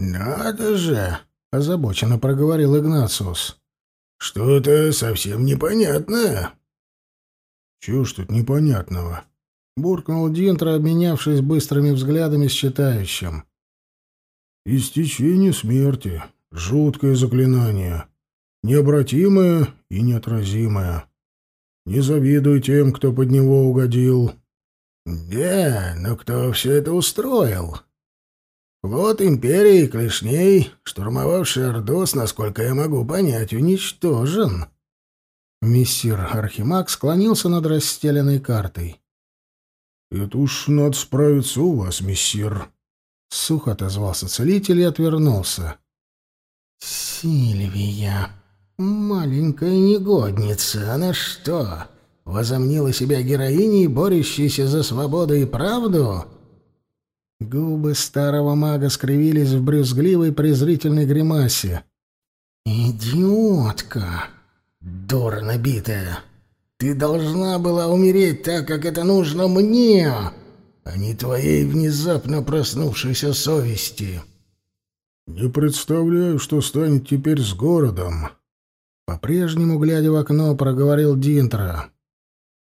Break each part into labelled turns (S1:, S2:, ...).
S1: «Надо же!» — озабоченно проговорил Игнациус. «Что-то совсем непонятное». «Чего ж тут непонятного?» — буркнул Динтро, обменявшись быстрыми взглядами с читающим. «Истечение смерти. Жуткое заклинание. Необратимое и неотразимое. Не завидуй тем, кто под него угодил». «Да, но кто все это устроил?» Флот империи клешней, штурмовавший Ордос, насколько я могу понять, уничтожен. Мессир Архимаг склонился над расстеленной картой. «Это уж надо справиться у вас, мессир», — сухо отозвался целитель и отвернулся. «Сильвия, маленькая негодница, она что, возомнила себя героиней, борющейся за свободу и правду?» Губы старого мага скривились в брюзгливой презрительной гримасе. «Идиотка! Дура набитая! Ты должна была умереть так, как это нужно мне, а не твоей внезапно проснувшейся совести!» «Не представляю, что станет теперь с городом!» По-прежнему, глядя в окно, проговорил Динтра.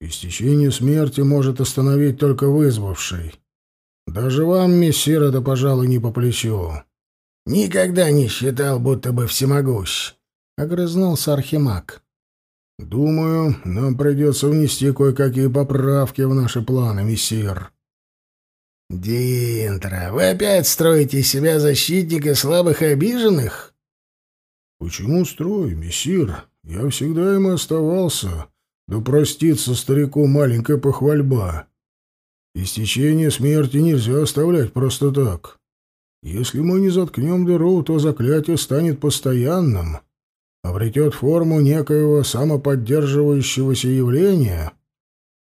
S1: «Истечение смерти может остановить только вызвавший». Даже вам, мессир, это, пожалуй, не по плечу. Никогда не считал, будто бы всемогущ, — огрызнулся Архимаг. Думаю, нам придется внести кое-какие поправки в наши планы, мессир. Динтра, вы опять строите себя защитника слабых и обиженных? Почему строю, мессир? Я всегда им оставался. Да простится старику маленькая похвальба. Истечение смерти нельзя оставлять просто так. Если мы не заткнем дыру, то заклятие станет постоянным, обретет форму некоего самоподдерживающегося явления,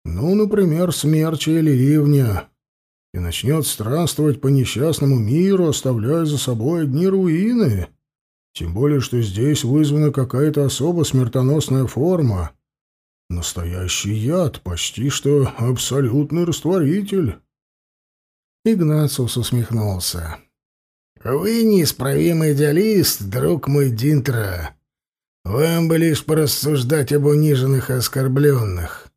S1: ну, например, смерча или ливня, и начнет странствовать по несчастному миру, оставляя за собой одни руины. Тем более, что здесь вызвана какая-то особо смертоносная форма, Настоящий яд, почти что абсолютный растворитель. Игнациус усмехнулся. «Вы неисправимый идеалист, друг мой Динтра. Вам бы лишь порассуждать об униженных и оскорбленных.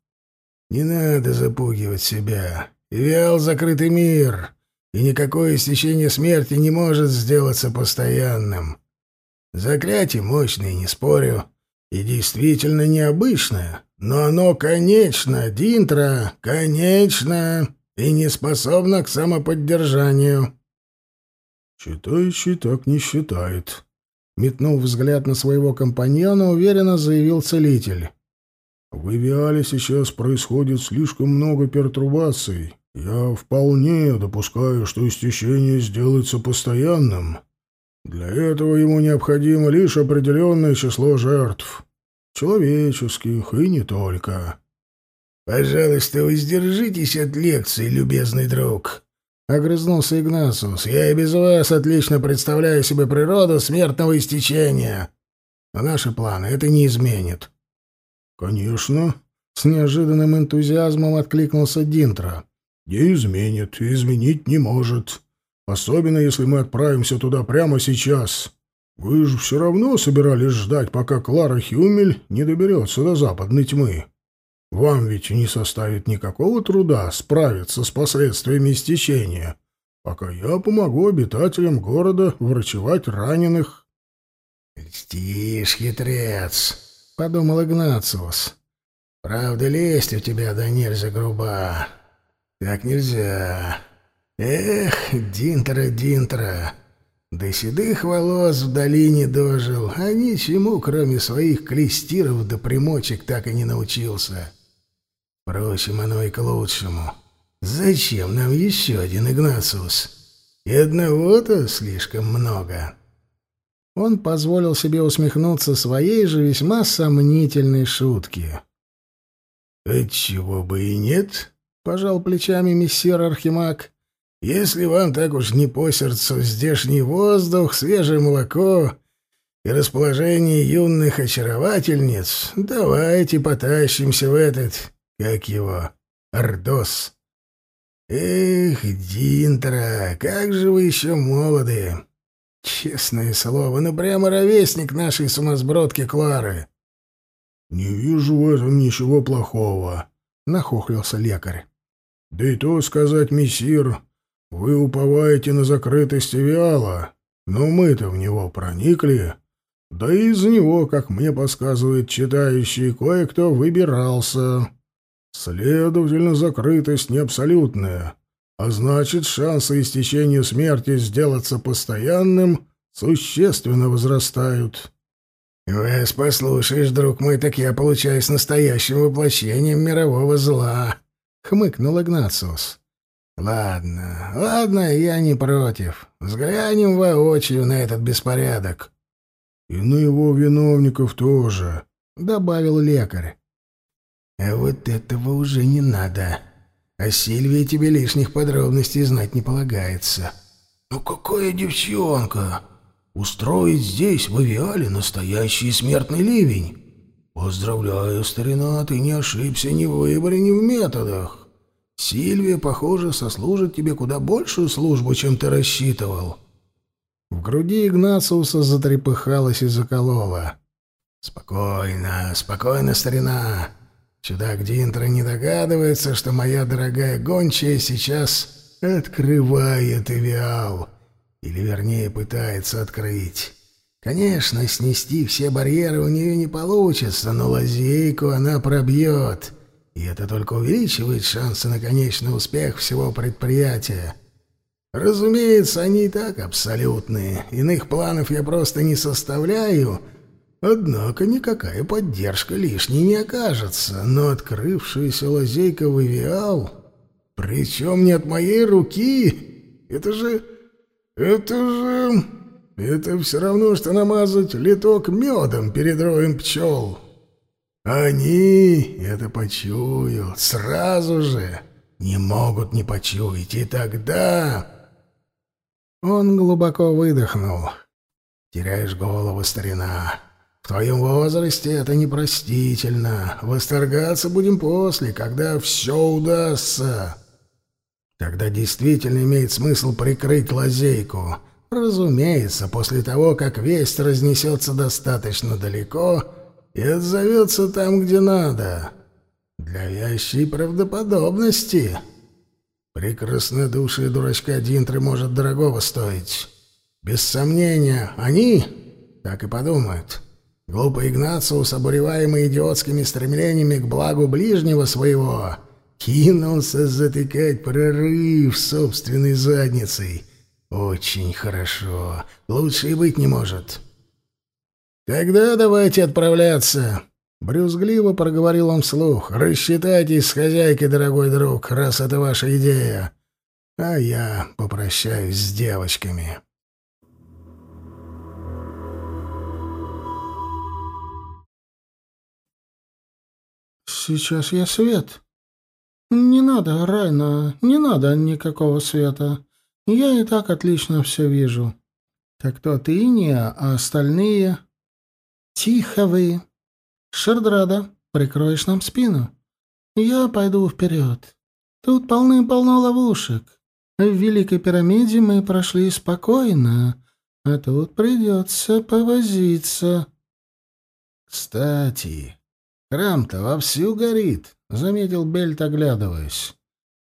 S1: Не надо запугивать себя. Вял закрытый мир, и никакое истечение смерти не может сделаться постоянным. Заклятие мощное, не спорю, и действительно необычное, но оно конечно, Динтра, конечно, и не способно к самоподдержанию. Читающий так не считает. Метнув взгляд на своего компаньона, уверенно заявил целитель. В Ивиале сейчас происходит слишком много пертурбаций. Я вполне допускаю, что истечение сделается постоянным. Для этого ему необходимо лишь определенное число жертв человеческих и не только. «Пожалуйста, воздержитесь от лекций, любезный друг», — огрызнулся Игнациус. «Я и без вас отлично представляю себе природу смертного истечения. Но наши планы это не изменит». «Конечно», — с неожиданным энтузиазмом откликнулся Динтро. «Не изменит, изменить не может. Особенно, если мы отправимся туда прямо сейчас». Вы же все равно собирались ждать, пока Клара Хюмель не доберется до западной тьмы. Вам ведь не составит никакого труда справиться с последствиями истечения, пока я помогу обитателям города врачевать раненых. — Льстишь, хитрец, — подумал Игнациус. — Правда, лезть у тебя да нельзя груба. Так нельзя. Эх, Динтера, Динтера. До седых волос в долине дожил, а ничему, кроме своих клестиров да примочек, так и не научился. Впрочем, оно и к лучшему. Зачем нам еще один Игнациус? И одного-то слишком много. Он позволил себе усмехнуться своей же весьма сомнительной шутки. «Отчего бы и нет?» — пожал плечами мессир Архимаг. Если вам так уж не по сердцу здешний воздух, свежее молоко и расположение юных очаровательниц, давайте потащимся в этот, как его, Ордос. Эх, Динтра, как же вы еще молоды! Честное слово, ну прямо ровесник нашей сумасбродки Клары. Не вижу в этом ничего плохого, нахохлился лекарь. Да и то сказать, мессир, вы уповаете на закрытость Виала, но мы-то в него проникли. Да и из него, как мне подсказывает читающий, кое-кто выбирался. Следовательно, закрытость не абсолютная, а значит, шансы истечения смерти сделаться постоянным существенно возрастают. «Вас послушаешь, друг мой, так я получаюсь настоящим воплощением мирового зла», — хмыкнул Игнациус. «Ладно, ладно, я не против. Взглянем воочию на этот беспорядок». «И на его виновников тоже», — добавил лекарь. «А вот этого уже не надо. О Сильвии тебе лишних подробностей знать не полагается». «Ну какая девчонка! Устроить здесь, в Авиале, настоящий смертный ливень! Поздравляю, старина, ты не ошибся ни в выборе, ни в методах. Сильвия, похоже, сослужит тебе куда большую службу, чем ты рассчитывал». В груди Игнациуса затрепыхалась и заколола. «Спокойно, спокойно, старина. Чудак Динтра не догадывается, что моя дорогая гончая сейчас открывает Эвиал. Или, вернее, пытается открыть. Конечно, снести все барьеры у нее не получится, но лазейку она пробьет. И это только увеличивает шансы на конечный успех всего предприятия. Разумеется, они и так абсолютные. Иных планов я просто не составляю — Однако никакая поддержка лишней не окажется, но открывшаяся лазейка в Ивиал, причем не от моей руки, это же... это же... это все равно, что намазать литок медом перед роем пчел. Они это почуют сразу же, не могут не почуять, и тогда... Он глубоко выдохнул. «Теряешь голову, старина. В твоем возрасте это непростительно. Восторгаться будем после, когда все удастся. Тогда действительно имеет смысл прикрыть лазейку. Разумеется, после того, как весть разнесется достаточно далеко и отзовется там, где надо. Для вящей правдоподобности. И дурачка Динтры может дорогого стоить. Без сомнения, они так и подумают». Глупый Игнациус, обуреваемый идиотскими стремлениями к благу ближнего своего, кинулся затыкать прорыв собственной задницей. Очень хорошо. Лучше и быть не может. «Тогда давайте отправляться», — брюзгливо проговорил он вслух. «Рассчитайтесь с хозяйкой, дорогой друг, раз это ваша идея. А я попрощаюсь с девочками».
S2: «Сейчас я свет». «Не надо, Райна, не надо никакого света. Я и так отлично все вижу». «Так то ты не, а остальные...» «Тихо вы. Шердрада, прикроешь нам спину. Я пойду вперед. Тут полным-полно ловушек. В Великой пирамиде мы прошли спокойно, а тут придется повозиться».
S1: «Кстати, Храм-то вовсю горит, — заметил Бельт, оглядываясь.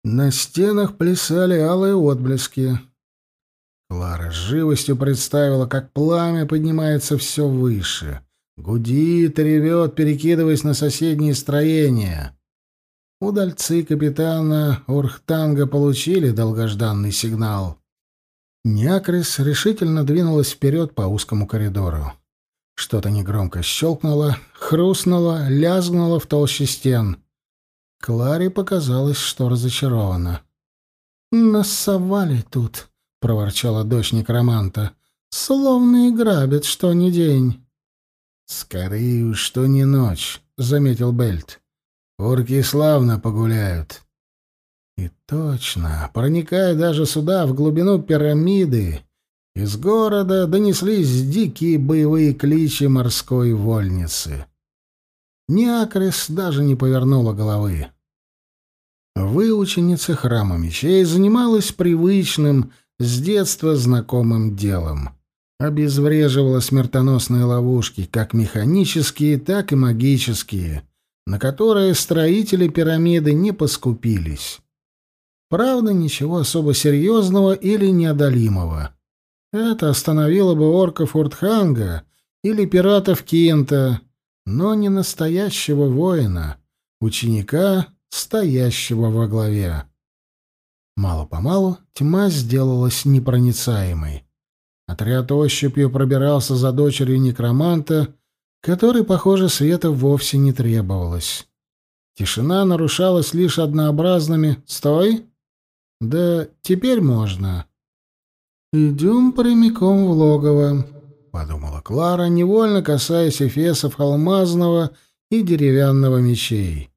S1: На стенах плясали алые отблески. Клара с живостью представила, как пламя поднимается все выше. Гудит, ревет, перекидываясь на соседние строения. Удальцы капитана Урхтанга получили долгожданный сигнал. Някрис решительно двинулась вперед по узкому коридору. Что-то негромко щелкнуло, хрустнуло, лязгнуло в толще стен. Кларе показалось, что разочарована. «Нассовали тут», — проворчала дочь некроманта. «Словно и грабят, что ни день». «Скорее что не ночь», — заметил Бельт. «Орки славно погуляют». И точно, проникая даже сюда, в глубину пирамиды, из города донеслись дикие боевые кличи морской вольницы. Неакрис даже не повернула головы. Выученица храма мечей занималась привычным, с детства знакомым делом.
S2: Обезвреживала смертоносные ловушки, как механические, так и магические, на которые строители пирамиды не поскупились. Правда, ничего особо серьезного или неодолимого. Это остановило бы орков Уртханга или пиратов Кинта, но не настоящего воина, ученика, стоящего во главе. Мало-помалу тьма сделалась непроницаемой. Отряд ощупью пробирался за дочерью некроманта, которой, похоже, света вовсе не требовалось. Тишина нарушалась лишь однообразными «Стой!» «Да теперь можно». «Идем прямиком в логово», — подумала Клара, невольно касаясь эфесов алмазного и деревянного мечей.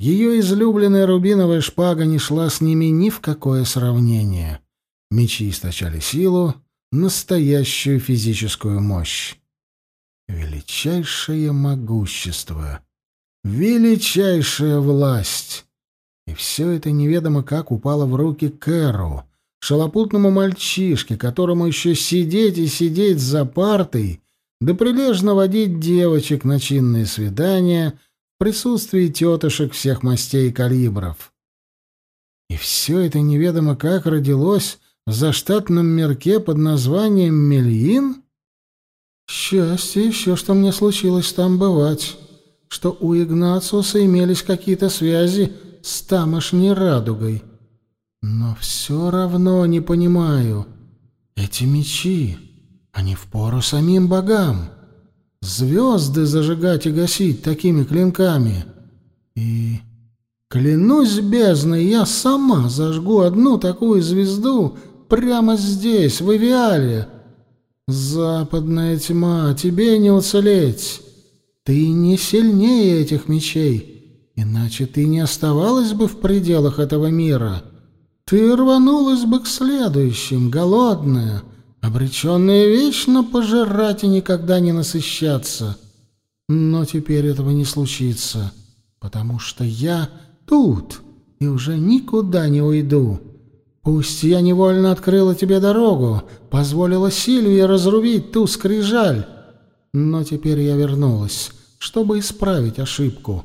S2: Ее излюбленная рубиновая шпага не шла с ними ни в какое сравнение. Мечи источали силу, настоящую физическую мощь. Величайшее могущество, величайшая власть. И все это неведомо как упало в руки Кэру, шалопутному мальчишке, которому еще сидеть и сидеть за партой, да прилежно водить девочек на чинные свидания — присутствии тетушек всех мастей и калибров. И все это неведомо как родилось в заштатном мирке под названием Мельин? Счастье еще, что мне случилось там бывать, что у Игнациуса имелись какие-то связи с тамошней радугой. Но все равно не понимаю. Эти мечи, они впору самим богам звезды зажигать и гасить такими клинками. И, клянусь бездной, я сама зажгу одну такую звезду прямо здесь, в Эвиале. Западная тьма, тебе не уцелеть. Ты не сильнее этих мечей, иначе ты не оставалась бы в пределах этого мира. Ты рванулась бы к следующим, голодная, — обреченные вечно пожирать и никогда не насыщаться. Но теперь этого не случится, потому что я тут и уже никуда не уйду. Пусть я невольно открыла тебе дорогу, позволила Сильвии разрубить ту скрижаль, но теперь я вернулась, чтобы исправить ошибку.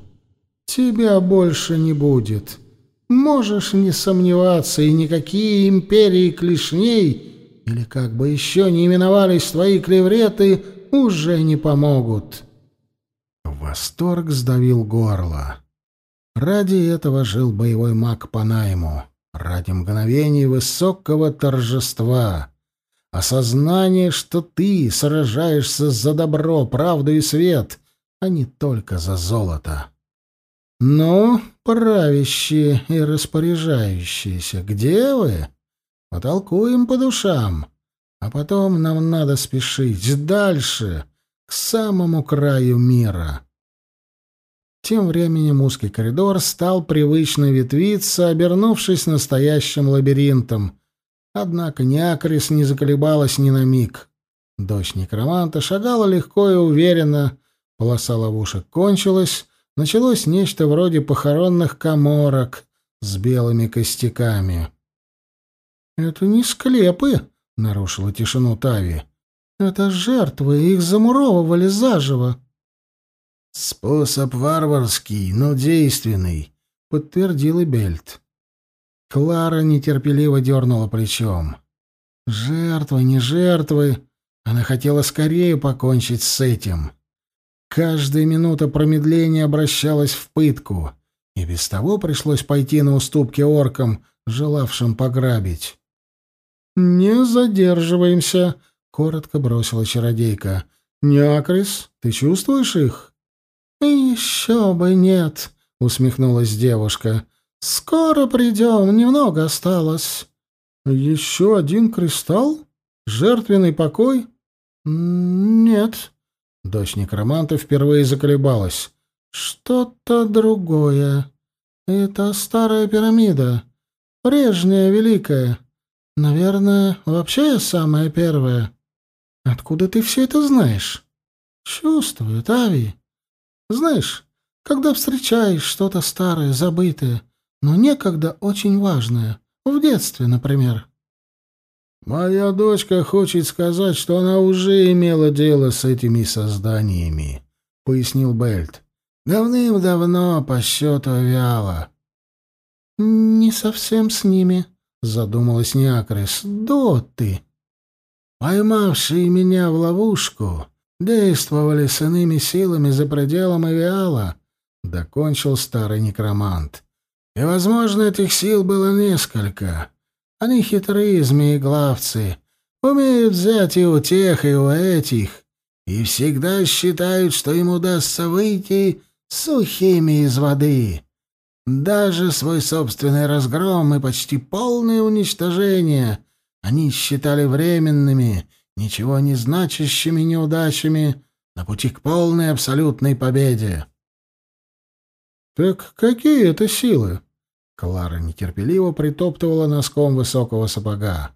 S2: Тебя больше не будет. Можешь не сомневаться, и никакие империи клешней — или как бы еще не именовались твои клевреты, уже не помогут. Восторг сдавил горло. Ради этого жил боевой маг по найму, ради мгновений высокого торжества, осознание, что ты сражаешься за добро, правду и свет, а не только за золото. «Ну, правящие и распоряжающиеся, где вы?» Потолкуем по душам. А потом нам надо спешить дальше, к самому краю мира. Тем временем узкий коридор стал привычно ветвиться, обернувшись настоящим лабиринтом. Однако Неакрис не заколебалась ни на миг. Дочь некроманта шагала легко и уверенно, полоса ловушек кончилась, началось нечто вроде похоронных коморок с белыми костяками. «Это не склепы», — нарушила тишину Тави. «Это жертвы, их замуровывали заживо». «Способ варварский, но действенный», — подтвердил и Бельт. Клара нетерпеливо дернула плечом. «Жертвы, не жертвы!» Она хотела скорее покончить с этим. Каждая минута промедления обращалась в пытку, и без того пришлось пойти на уступки оркам, желавшим пограбить. «Не задерживаемся», — коротко бросила чародейка. «Неакрис, ты чувствуешь их?» «Еще бы нет», — усмехнулась девушка. «Скоро придем, немного осталось». «Еще один кристалл? Жертвенный покой?» «Нет». Дочь некроманта впервые заколебалась. «Что-то другое. Это старая пирамида. Прежняя великая. Наверное, вообще самая первая. Откуда ты все это знаешь? Чувствую, Тави. Знаешь, когда встречаешь что-то старое, забытое, но некогда очень важное, в детстве, например.
S1: «Моя дочка хочет сказать, что она уже имела дело с этими созданиями», — пояснил Бельт. «Давным-давно по счету вяло».
S2: «Не совсем с ними», — задумалась Неакрис. «До ты».
S1: «Поймавшие меня в ловушку, действовали с иными силами за пределом Авиала», — докончил старый некромант. «И, возможно, этих сил было несколько». Они хитрые змееглавцы, умеют взять и у тех, и у этих, и всегда считают, что им удастся выйти сухими из воды. Даже свой собственный разгром и почти полное уничтожение они считали временными, ничего не значащими неудачами на пути к полной абсолютной победе.
S2: «Так какие это силы?» Клара нетерпеливо притоптывала носком высокого сапога.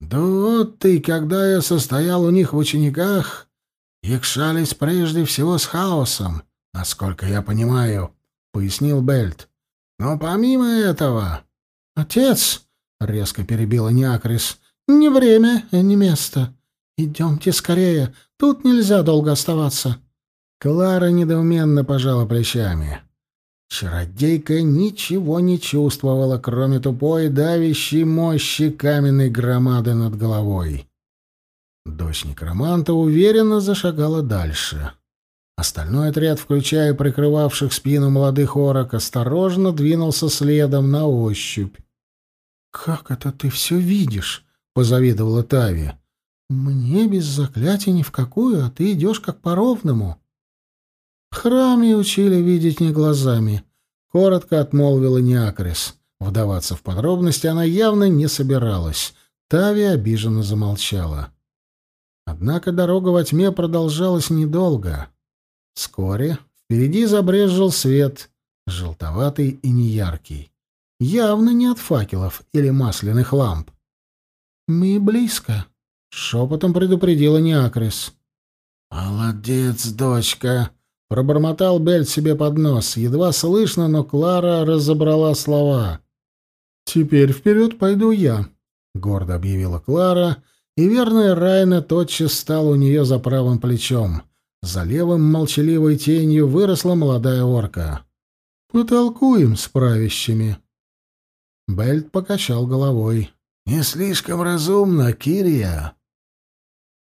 S1: «Да вот ты, когда я состоял у них в учениках, якшались прежде всего с хаосом, насколько я понимаю», — пояснил Бельт. «Но помимо этого...»
S2: «Отец!» — резко перебила Неакрис. «Не время, не место. Идемте скорее, тут нельзя долго оставаться».
S1: Клара недоуменно пожала плечами. Чародейка ничего не чувствовала, кроме тупой давящей мощи каменной громады над головой. Дочь некроманта уверенно зашагала дальше. Остальной отряд, включая прикрывавших спину молодых орок, осторожно двинулся следом на ощупь.
S2: «Как это ты все видишь?» — позавидовала Тави. «Мне без заклятия ни в какую, а ты идешь как по-ровному».
S1: В храме учили видеть не глазами. Коротко отмолвила Неакрис. Вдаваться в подробности она явно не собиралась. Тави обиженно замолчала. Однако дорога во тьме продолжалась недолго. Вскоре впереди забрезжил свет, желтоватый и неяркий. Явно не от факелов или масляных ламп.
S2: «Мы близко», — шепотом предупредила Неакрис.
S1: «Молодец, дочка!» Пробормотал Бельт себе под нос. Едва слышно, но Клара разобрала слова.
S2: «Теперь вперед пойду я», —
S1: гордо объявила Клара, и верная Райна тотчас стала у нее за правым плечом. За левым молчаливой тенью выросла молодая орка.
S2: «Потолкуем с правящими».
S1: Бельт покачал головой. «Не слишком разумно, Кирия».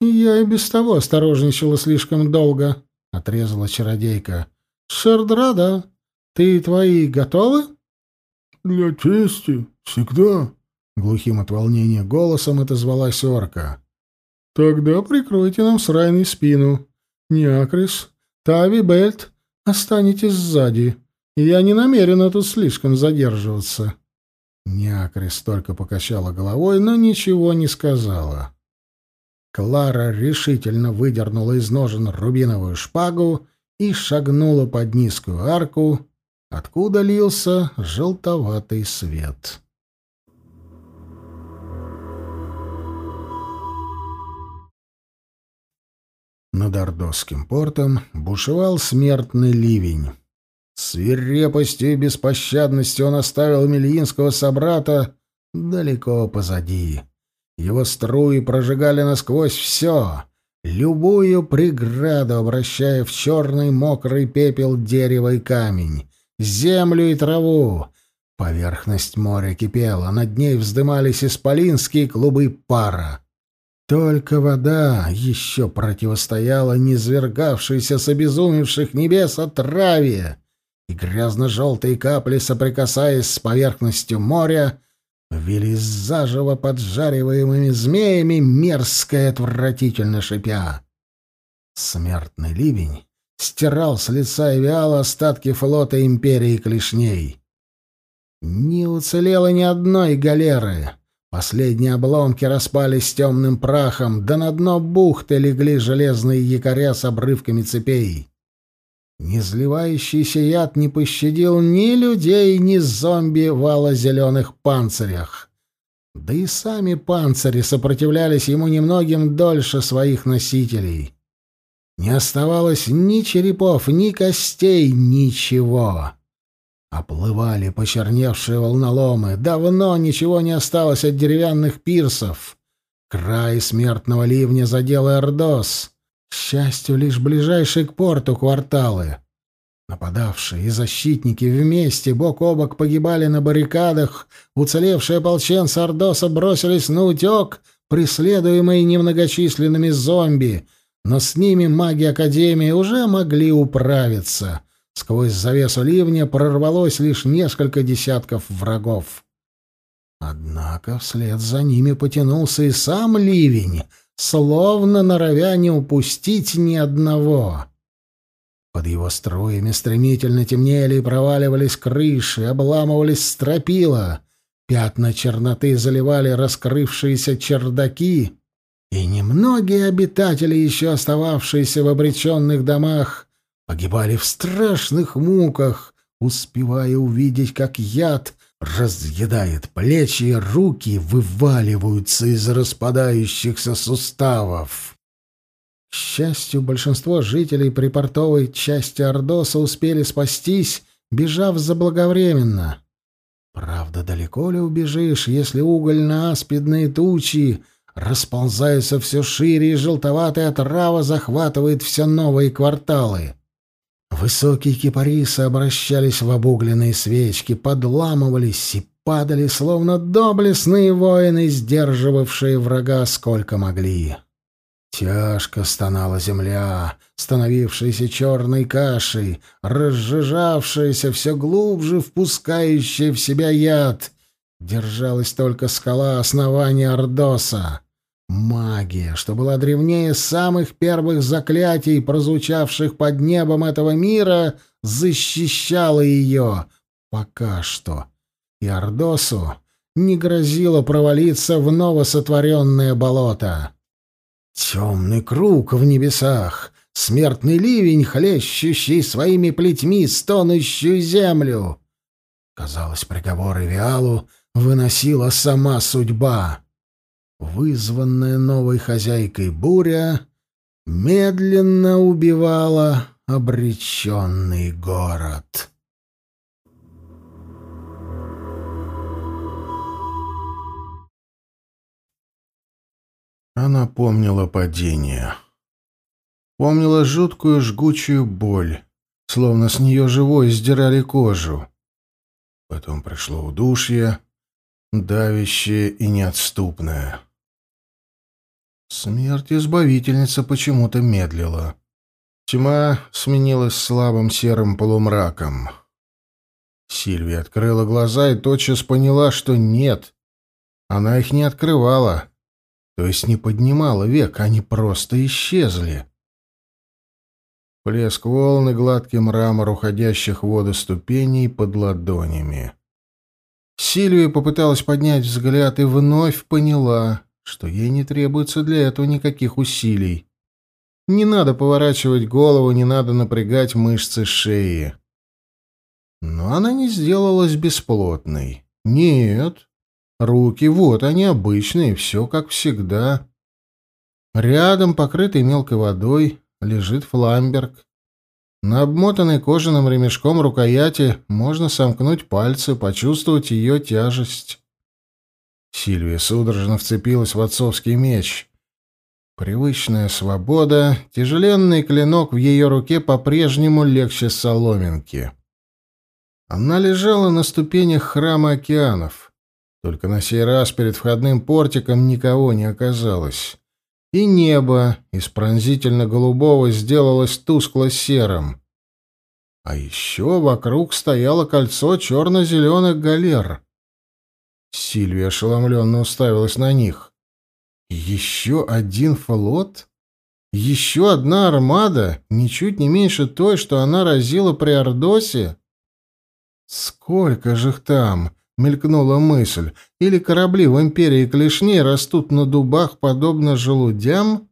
S2: «Я и без того осторожничала слишком долго», — отрезала чародейка. «Шердрада, ты и твои готовы?»
S1: «Для чести, всегда», — глухим от волнения голосом отозвалась орка.
S2: «Тогда прикройте нам с Райной спину. Неакрис, Тави, Бельт, останетесь сзади. Я не намерена тут слишком задерживаться».
S1: Неакрис только покачала головой, но ничего не сказала. Клара решительно выдернула из ножен рубиновую шпагу и шагнула под низкую арку, откуда лился желтоватый свет. Над Ордосским портом бушевал смертный ливень. Свирепостью и беспощадностью он оставил Мельинского собрата далеко позади. Его струи прожигали насквозь все, любую преграду обращая в черный мокрый пепел дерева и камень, землю и траву. Поверхность моря кипела, над ней вздымались исполинские клубы пара. Только вода еще противостояла низвергавшейся с обезумевших небес отраве, и грязно-желтые капли, соприкасаясь с поверхностью моря, Вились заживо поджариваемыми змеями, мерзко и отвратительно шипя. Смертный ливень стирал с лица Эвиала остатки флота империи клешней. Не уцелело ни одной галеры. Последние обломки распались темным прахом, да на дно бухты легли железные якоря с обрывками цепей. Незливающийся яд не пощадил ни людей, ни зомби в ало-зеленых панцирях. Да и сами панцири сопротивлялись ему немногим дольше своих носителей. Не оставалось ни черепов, ни костей, ничего.
S2: Оплывали почерневшие волноломы. Давно ничего не осталось от деревянных пирсов. Край смертного ливня задел Эрдос. К счастью, лишь ближайшие к порту кварталы. Нападавшие и защитники вместе, бок о бок, погибали на баррикадах. Уцелевшие ополченцы Ордоса бросились на утек, преследуемые немногочисленными зомби. Но с ними маги Академии уже могли управиться. Сквозь завесу ливня прорвалось лишь несколько десятков врагов. Однако вслед за ними потянулся и сам ливень, словно норовя не упустить ни одного. Под его струями стремительно темнели и проваливались крыши, обламывались стропила, пятна черноты заливали раскрывшиеся чердаки, и немногие обитатели, еще остававшиеся в обреченных домах, погибали в страшных муках, успевая увидеть, как яд разъедает плечи руки вываливаются из распадающихся суставов. К счастью, большинство жителей припортовой части Ордоса успели спастись, бежав заблаговременно. Правда, далеко ли убежишь, если угольно-аспидные тучи расползаются все шире, и желтоватая трава захватывает все новые кварталы? Высокие кипарисы обращались в обугленные свечки, подламывались и падали, словно доблестные воины, сдерживавшие врага сколько могли. Тяжко стонала земля, становившаяся черной кашей, разжижавшаяся все глубже, впускающая в себя яд. Держалась только скала основания Ордоса. Магия, что была древнее самых первых заклятий, прозвучавших под небом этого мира, защищала ее пока что. И Ордосу не грозило провалиться в новосотворенное болото. Темный круг в небесах, смертный ливень, хлещущий своими плетьми стонущую землю. Казалось, приговоры Виалу выносила сама судьба вызванная новой хозяйкой буря, медленно убивала обреченный город. Она помнила падение. Помнила жуткую жгучую боль, словно с нее живой сдирали кожу. Потом пришло удушье, давящее и неотступное. Смерть избавительница почему-то медлила. Тьма сменилась слабым серым полумраком. Сильвия открыла глаза и тотчас поняла, что нет. Она их не открывала. То есть не поднимала век, они просто исчезли. Плеск волны, гладкий мрамор уходящих в воду ступеней под ладонями. Сильвия попыталась поднять взгляд и вновь поняла что ей не требуется для этого никаких усилий. Не надо поворачивать голову, не надо напрягать мышцы шеи. Но она не сделалась бесплотной. Нет. Руки, вот они обычные, все как всегда. Рядом, покрытый мелкой водой, лежит фламберг. На обмотанной кожаным ремешком рукояти можно сомкнуть пальцы, почувствовать ее тяжесть. Сильвия судорожно вцепилась в отцовский меч. Привычная свобода, тяжеленный клинок в ее руке по-прежнему легче соломинки. Она лежала на ступенях храма океанов. Только на сей раз перед входным портиком никого не оказалось. И небо из пронзительно-голубого сделалось тускло-серым. А еще вокруг стояло кольцо черно-зеленых галер — Сильвия ошеломленно уставилась на них. «Еще один флот? Еще одна армада, ничуть не меньше той, что она разила при Ордосе?» «Сколько же их там?» — мелькнула мысль. «Или корабли в империи клешней растут на дубах, подобно желудям?»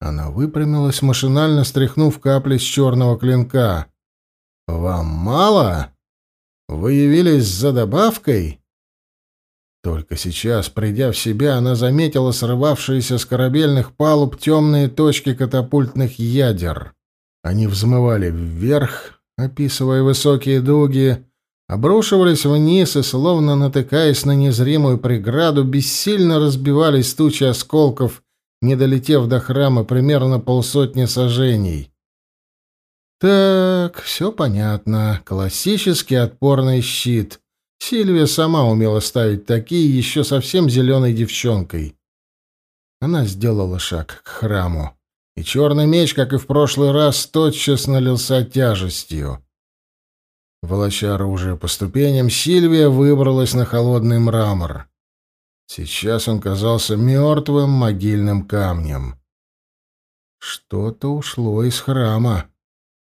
S2: Она выпрямилась, машинально стряхнув капли с черного клинка. «Вам мало? Вы явились за добавкой?» Только сейчас, придя в себя, она заметила срывавшиеся с корабельных палуб темные точки катапультных ядер. Они взмывали вверх, описывая высокие дуги, обрушивались вниз и, словно натыкаясь на незримую преграду, бессильно разбивались тучи осколков, не долетев до храма примерно полсотни сажений. Так, все понятно. Классический отпорный щит. Сильвия сама умела ставить такие еще совсем зеленой девчонкой. Она сделала шаг к храму, и черный меч, как и в прошлый раз, тотчас налился тяжестью. Волоча оружие по ступеням, Сильвия выбралась на холодный мрамор. Сейчас он казался мертвым могильным камнем. Что-то ушло из храма.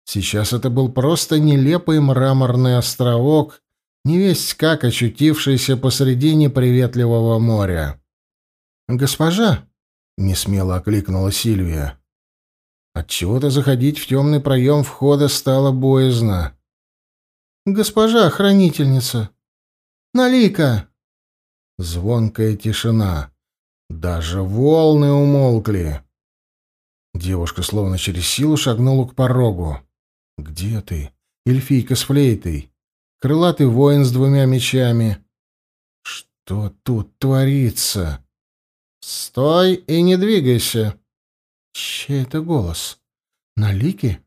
S2: Сейчас это был просто нелепый мраморный островок, невесть как очутившийся посредине приветливого моря. «Госпожа!» — несмело окликнула Сильвия. Отчего-то заходить в темный проем входа стало боязно. «Госпожа хранительница! Налика!» Звонкая тишина. Даже волны умолкли. Девушка словно через силу шагнула к порогу. «Где ты? Эльфийка с флейтой. Крылатый воин с двумя мечами. Что тут творится?» «Стой и не двигайся!» Чей это голос? Налики?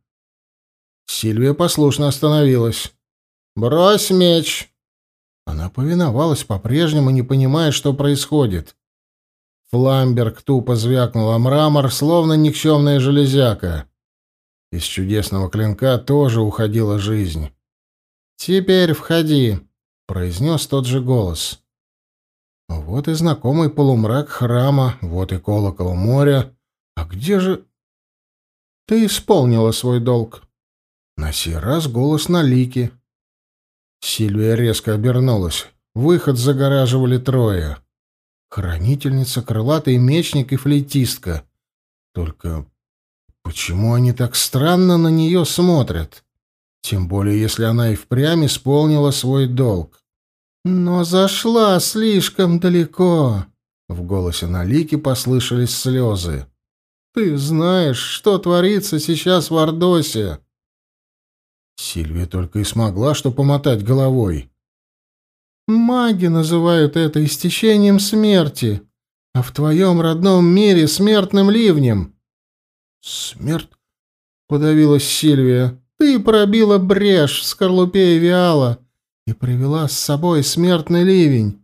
S2: Сильвия послушно остановилась. «Брось меч!» Она повиновалась по-прежнему, не понимая, что происходит. Фламберг тупо звякнул о мрамор, словно никчемная железяка. Из чудесного клинка тоже уходила жизнь. «Теперь входи», — произнес тот же голос. Вот и знакомый полумрак храма, вот и колокол моря. А где же... Ты исполнила свой долг. На сей раз голос на лике. Сильвия резко обернулась. Выход загораживали трое. Хранительница, крылатый мечник и флейтистка. Только почему они так странно на нее смотрят? Тем более, если она и впрямь исполнила свой долг. Но зашла слишком далеко. В голосе Налики послышались слезы. Ты знаешь, что творится сейчас в Ордосе. Сильвия только и смогла что помотать головой. Маги называют это истечением смерти, а в твоем родном мире смертным ливнем. Смерть? Подавилась Сильвия. Ты пробила брешь в скорлупе Эвиала и привела с собой смертный ливень.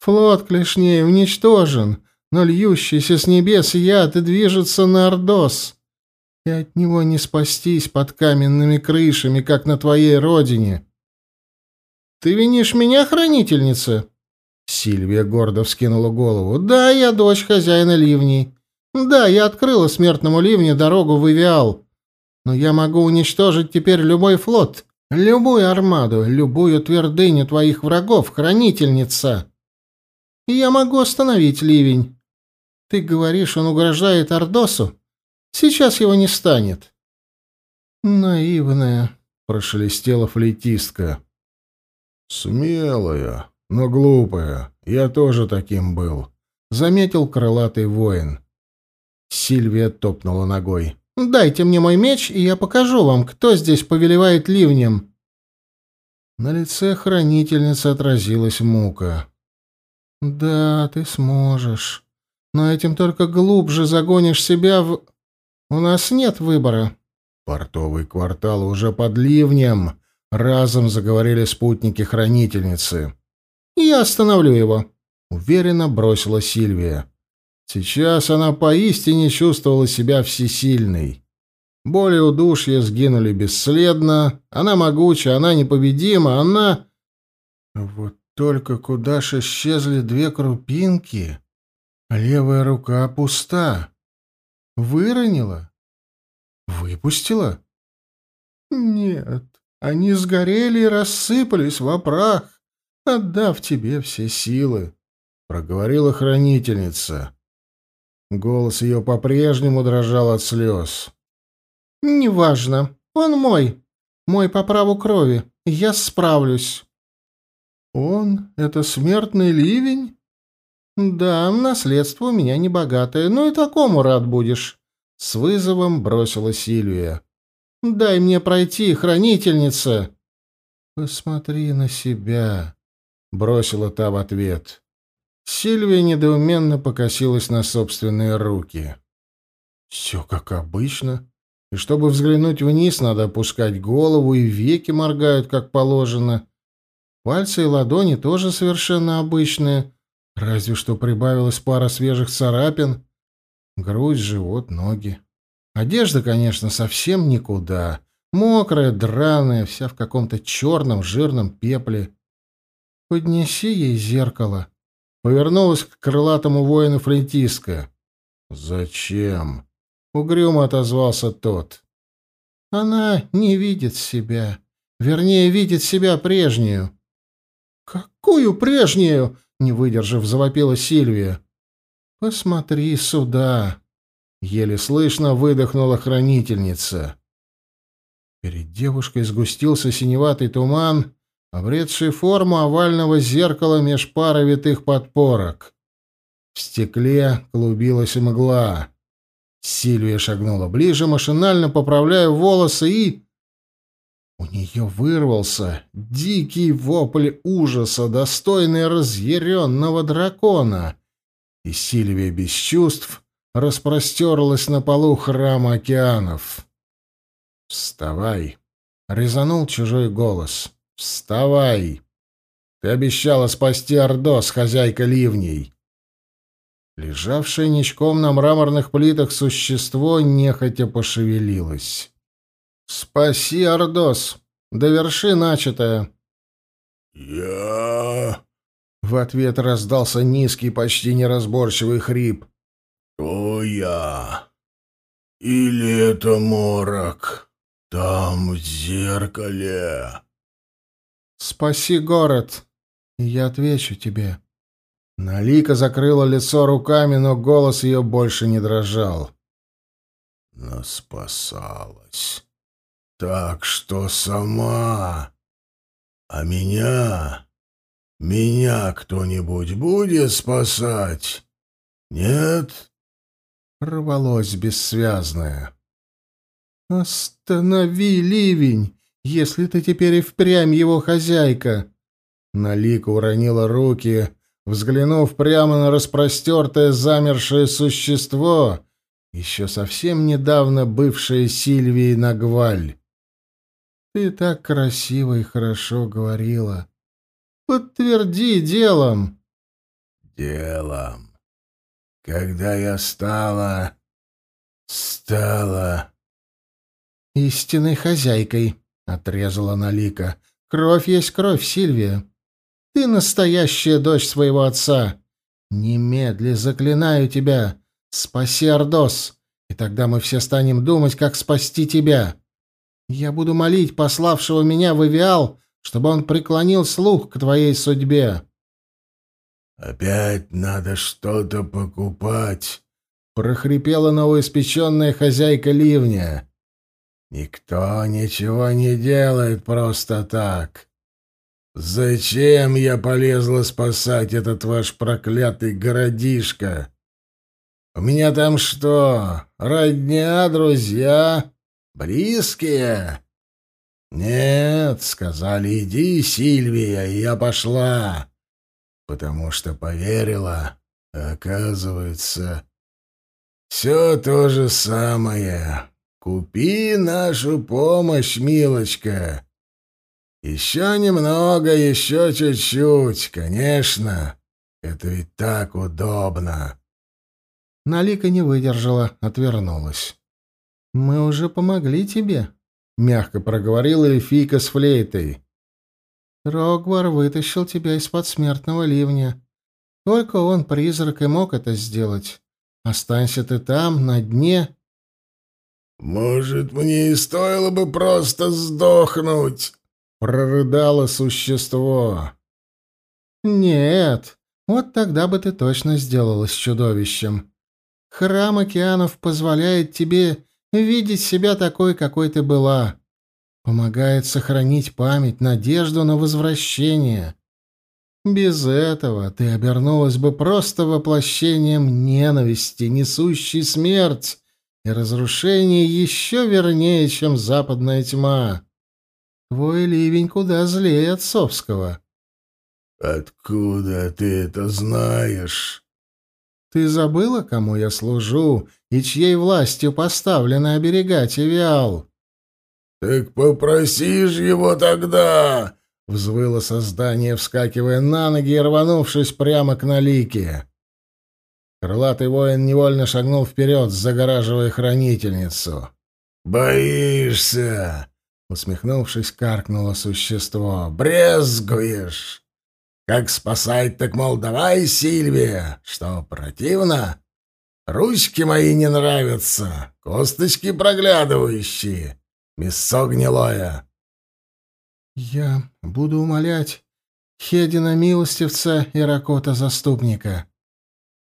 S2: Флот клешней уничтожен, но льющийся с небес яд и движется на Ордос и от него не спастись под каменными крышами, как на твоей родине. Ты винишь меня, хранительница? Сильвия гордо вскинула голову. Да, я дочь хозяина ливней. Да, я открыла смертному ливню дорогу в Ивиал. Но я могу уничтожить теперь любой флот, любую армаду, любую твердыню твоих врагов, хранительница. И я могу остановить ливень. Ты говоришь, он угрожает Ордосу? Сейчас его не станет. Наивная, прошелестела флейтистка. Смелая, но глупая. Я тоже таким был, заметил крылатый воин. Сильвия топнула ногой. Дайте мне мой меч, и я покажу вам, кто здесь повелевает ливнем. На лице хранительницы отразилась мука. Да, ты сможешь. Но этим только глубже загонишь себя в у нас нет выбора. Портовый квартал уже под ливнем. Разом заговорили спутники хранительницы. Я остановлю его, уверенно бросила Сильвия. Сейчас она поистине чувствовала себя всесильной. Боли удушья сгинули бесследно. Она могуча, она непобедима, она... Вот только куда ж исчезли две крупинки? Левая рука пуста. Выронила? Выпустила? Нет, они сгорели и рассыпались в прах, отдав тебе все силы, — проговорила хранительница. Голос ее по-прежнему дрожал от слез. «Неважно. Он мой. Мой по праву крови. Я справлюсь». «Он — это смертный ливень?» «Да, наследство у меня небогатое, но и такому рад будешь», — с вызовом бросила Сильвия. Дай мне пройти, хранительница!» «Посмотри на себя», — бросила та в ответ. Сильвия недоуменно покосилась на собственные руки. «Все как обычно. И чтобы взглянуть вниз, надо опускать голову, и веки моргают, как положено. Пальцы и ладони тоже совершенно обычные, разве что прибавилась пара свежих царапин. Грудь, живот, ноги. Одежда, конечно, совсем никуда. Мокрая, драная, вся в каком-то черном жирном пепле. «Поднеси ей зеркало», — повернулась к крылатому воину флейтистка. «Зачем?» — угрюмо отозвался тот. «Она не видит себя. Вернее, видит себя прежнюю». «Какую прежнюю?» — не выдержав, завопила Сильвия. «Посмотри сюда!» — еле слышно выдохнула хранительница. Перед девушкой сгустился синеватый туман, обретший форму овального зеркала меж пары витых подпорок. В стекле клубилась мгла. Сильвия шагнула ближе, машинально поправляя волосы, и... У нее вырвался дикий вопль ужаса, достойный разъяренного дракона — и Сильвия без чувств распростерлась на полу храма океанов. «Вставай!» — резанул чужой голос. «Вставай! Ты обещала спасти Ордос, хозяйка ливней!» Лежавшее ничком на мраморных плитах существо нехотя пошевелилось. «Спаси Ордос! Доверши начатое!»
S1: «Я...»
S2: В ответ раздался низкий, почти неразборчивый хрип.
S1: «Кто я? Или это морок? Там, в зеркале?»
S2: «Спаси город, и я отвечу тебе». Налика закрыла лицо руками, но голос ее больше не дрожал.
S1: Но спасалась. Так что сама. А меня меня кто-нибудь будет спасать? Нет?
S2: Рвалось бессвязное. Останови ливень, если ты теперь и впрямь его хозяйка. Налика уронила руки, взглянув прямо на распростертое замершее существо, еще совсем недавно бывшее Сильвией Нагваль. Ты так красиво и хорошо говорила. Подтверди делом.
S1: Делом. Когда я стала... стала...
S2: Истинной хозяйкой, — отрезала Налика. Кровь есть кровь, Сильвия. Ты настоящая дочь своего отца. Немедли заклинаю тебя. Спаси Ордос, и тогда мы все станем думать, как спасти тебя. Я буду молить пославшего меня в Эвиал чтобы он преклонил слух к твоей судьбе.
S1: «Опять надо что-то покупать», —
S2: прохрипела новоиспеченная хозяйка ливня.
S1: «Никто ничего не делает просто так. Зачем я полезла спасать этот ваш проклятый городишко? У меня там что, родня, друзья, близкие?» «Нет», — сказали, — «иди, Сильвия», и я пошла, потому что поверила, оказывается, все то же самое. Купи нашу помощь, милочка. Еще немного, еще чуть-чуть, конечно. Это ведь так удобно.
S2: Налика не выдержала, отвернулась. «Мы уже помогли тебе», — мягко проговорила эльфийка с флейтой. «Рогвар вытащил тебя из-под смертного ливня. Только он, призрак, и мог это сделать. Останься ты там, на дне».
S1: «Может, мне и стоило бы просто сдохнуть?» — прорыдало существо.
S2: «Нет, вот тогда бы ты точно сделалась чудовищем. Храм океанов позволяет тебе видеть себя такой, какой ты была. Помогает сохранить память, надежду на возвращение. Без этого ты обернулась бы просто воплощением ненависти, несущей смерть, и разрушение еще вернее, чем западная тьма. Твой ливень куда злее отцовского.
S1: «Откуда ты это знаешь?»
S2: «Ты забыла, кому я служу и чьей властью поставлено оберегать Эвиал?»
S1: «Так попроси ж его тогда!» — взвыло создание, вскакивая на ноги и рванувшись прямо к Налике. Крылатый воин невольно шагнул вперед, загораживая хранительницу. «Боишься!» — усмехнувшись, каркнуло существо. «Брезгуешь! Как спасать, так, мол, давай, Сильвия! Что, противно? Ручки мои не нравятся, косточки проглядывающие, мясо гнилое!»
S2: «Я буду умолять Хедина милостивца и Ракота заступника».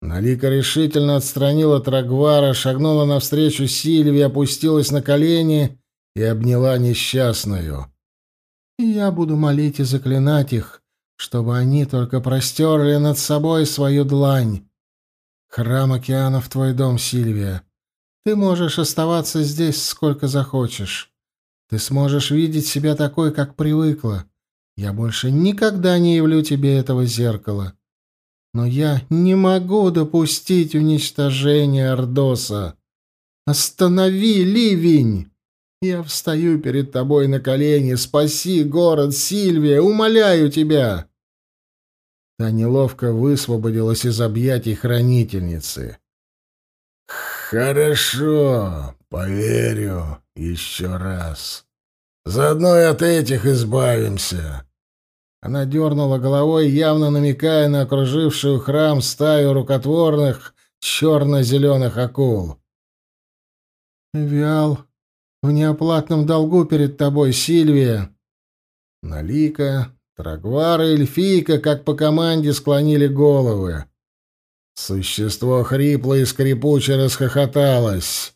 S1: Налика решительно отстранила Трагвара, шагнула навстречу Сильвии, опустилась на колени и обняла несчастную.
S2: «И я буду молить и заклинать их, чтобы они только простерли над собой свою длань. Храм океанов твой дом, Сильвия. Ты можешь оставаться здесь сколько захочешь. Ты сможешь видеть себя такой, как привыкла. Я больше никогда не явлю тебе этого зеркала. Но я не могу допустить уничтожения Ордоса. Останови ливень! Я встаю перед тобой на колени. Спаси город, Сильвия, умоляю тебя!» Та неловко высвободилась из объятий хранительницы.
S1: «Хорошо, поверю еще раз. Заодно и от этих избавимся».
S2: Она дернула головой, явно намекая на окружившую храм стаю рукотворных черно-зеленых акул. «Виал, в неоплатном долгу перед тобой, Сильвия!» Налика, Трагвара и Эльфийка, как по команде, склонили головы. Существо хрипло и скрипуче расхохоталось.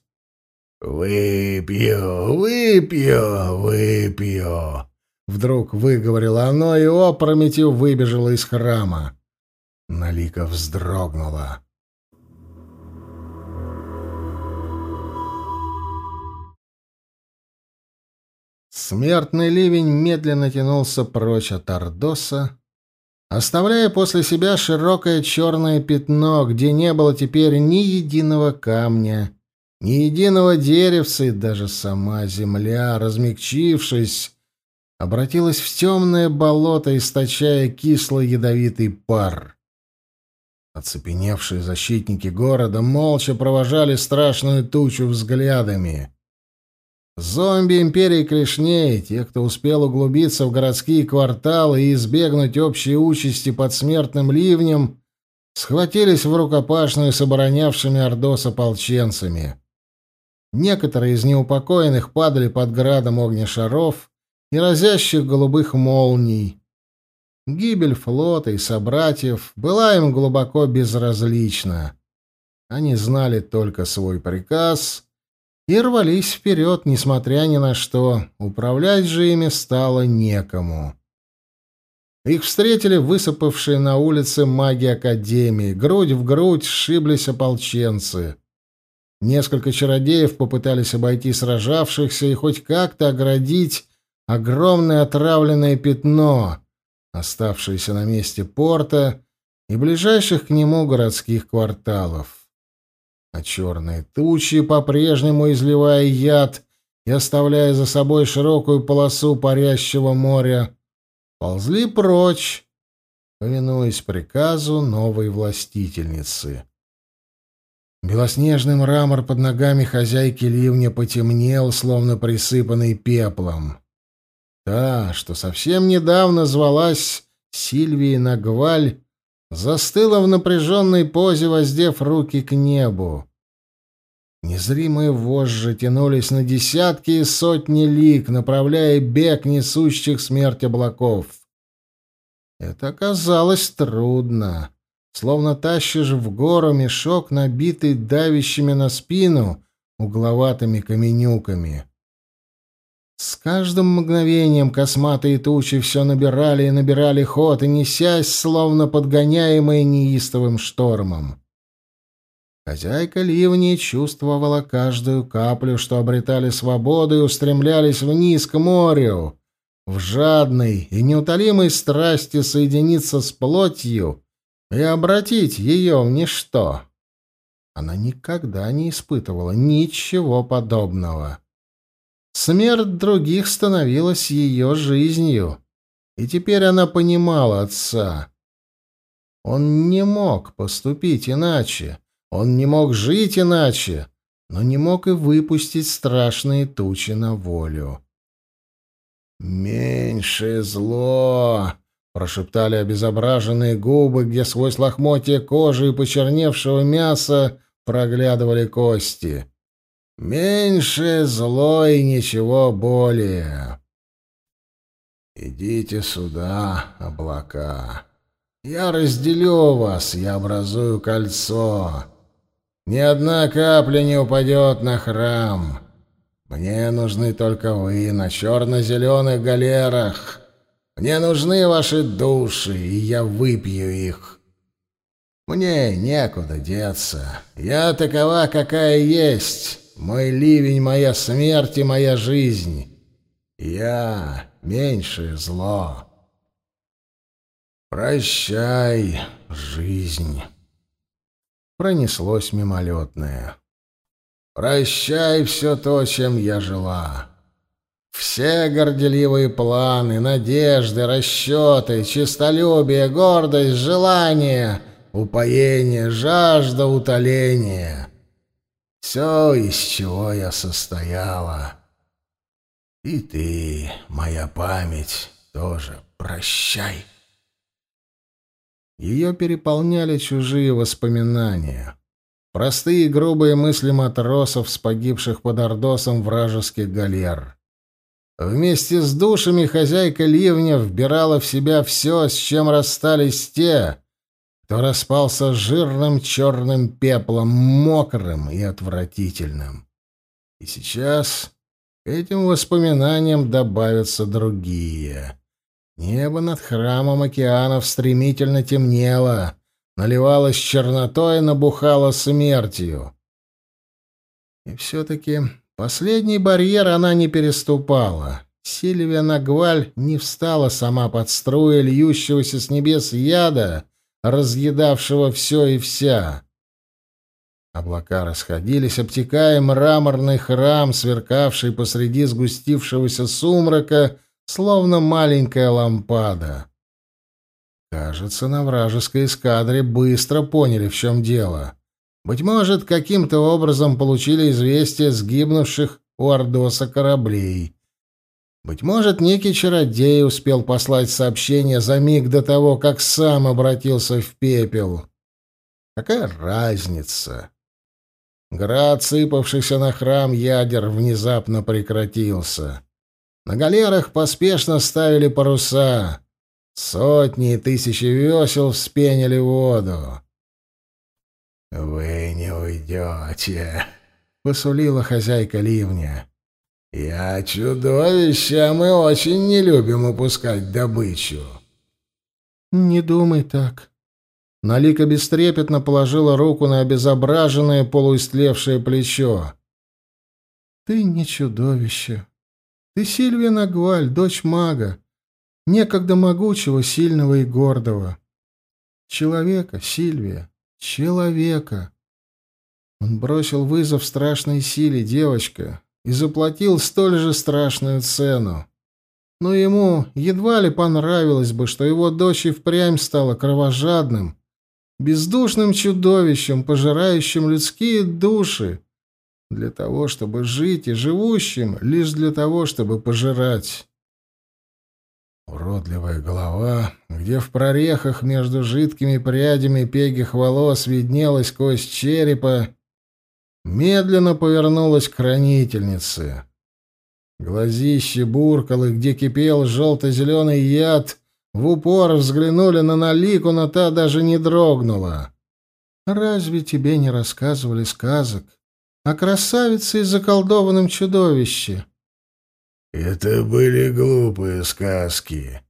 S1: «Выпью, выпью, выпью!»
S2: Вдруг выговорило оно и опрометью выбежало из храма. Налика вздрогнула. Смертный ливень медленно тянулся прочь от Ордоса, оставляя после себя широкое черное пятно, где не было теперь ни единого камня, ни единого деревца, и даже сама земля, размягчившись, обратилась в темное болото, источая кислый ядовитый пар. Оцепеневшие защитники города молча провожали страшную тучу взглядами. Зомби Империи Клешней, те, кто успел углубиться в городские кварталы и избегнуть общей участи под смертным ливнем, схватились в рукопашную с оборонявшими Ордос ополченцами. Некоторые из неупокоенных падали под градом огнешаров и разящих голубых молний. Гибель флота и собратьев была им глубоко безразлична. Они знали только свой приказ — и рвались вперед, несмотря ни на что. Управлять же ими стало некому. Их встретили высыпавшие на улице маги Академии. Грудь в грудь сшиблись ополченцы. Несколько чародеев попытались обойти сражавшихся и хоть как-то оградить огромное отравленное пятно, оставшееся на месте порта и ближайших к нему городских кварталов а черные тучи, по-прежнему изливая яд и оставляя за собой широкую полосу парящего моря, ползли прочь, повинуясь приказу новой властительницы. Белоснежный мрамор под ногами хозяйки ливня потемнел, словно присыпанный пеплом. Та, что совсем недавно звалась Сильвией Нагваль, застыла в напряженной позе, воздев руки к небу. Незримые вожжи тянулись на десятки и сотни лик, направляя бег несущих смерть облаков. Это оказалось трудно. Словно тащишь в гору мешок, набитый давящими на спину угловатыми каменюками. С каждым мгновением косматые тучи все набирали и набирали ход, и несясь, словно подгоняемые неистовым штормом. Хозяйка ливни чувствовала каждую каплю, что обретали свободу и устремлялись вниз к морю, в жадной и неутолимой страсти соединиться с плотью и обратить ее в ничто. Она никогда не испытывала ничего подобного. Смерть других становилась ее жизнью, и теперь она понимала отца. Он не мог поступить иначе, он не мог жить иначе, но не мог и выпустить страшные тучи на волю. «Меньше зло!» — прошептали обезображенные губы, где сквозь лохмотья кожи и почерневшего мяса проглядывали кости. Меньше зло и ничего более. Идите сюда, облака. Я разделю вас, я образую кольцо. Ни одна капля не упадет на храм. Мне нужны только вы на черно-зеленых галерах. Мне нужны ваши души, и я выпью их. Мне некуда деться. Я такова, какая есть. Мой ливень, моя смерть и моя жизнь. Я меньшее зло. Прощай, жизнь. Пронеслось мимолетное. Прощай все то, чем я жила. Все горделивые планы, надежды, расчеты, честолюбие, гордость, желание, упоение, жажда утоления — все, из чего я состояла. И ты, моя память, тоже прощай. Ее переполняли чужие воспоминания. Простые и грубые мысли матросов, с погибших под Ордосом вражеских галер. Вместе с душами хозяйка ливня вбирала в себя все, с чем расстались те, то распался жирным черным пеплом, мокрым и отвратительным. И сейчас к этим воспоминаниям добавятся другие. Небо над храмом океанов стремительно темнело, наливалось чернотой и набухало смертью. И все-таки последний барьер она не переступала. Сильвия Нагваль не встала сама под струи льющегося с небес яда, разъедавшего все и вся. Облака расходились, обтекая мраморный храм, сверкавший посреди сгустившегося сумрака, словно маленькая лампада. Кажется, на вражеской эскадре быстро поняли, в чем дело. Быть может, каким-то образом получили известие сгибнувших у Ордоса кораблей. Быть может, некий чародей успел послать сообщение за миг до того, как сам обратился в пепел. Какая разница? Град, сыпавшийся на храм ядер, внезапно прекратился. На галерах поспешно ставили паруса. Сотни и тысячи весел вспенили воду. «Вы не уйдете», — посулила хозяйка ливня. «Я чудовище, а мы очень не любим упускать добычу».
S1: «Не думай так». Налика бестрепетно положила руку на обезображенное полуистлевшее плечо. «Ты не чудовище. Ты Сильвия Нагваль, дочь мага, некогда могучего, сильного и гордого. Человека, Сильвия, человека». Он бросил вызов страшной силе, девочка, и заплатил столь же страшную цену. Но ему едва ли понравилось бы, что его дочь и впрямь стала кровожадным, бездушным чудовищем, пожирающим людские души, для того, чтобы жить, и живущим лишь для того, чтобы пожирать. Уродливая голова, где в прорехах между жидкими прядями пегих волос виднелась кость черепа, медленно повернулась к хранительнице. Глазище буркало, где кипел желто-зеленый яд, в упор взглянули на Налику, но та даже не дрогнула. «Разве тебе не рассказывали сказок о красавице и заколдованном чудовище?»
S2: «Это были глупые сказки».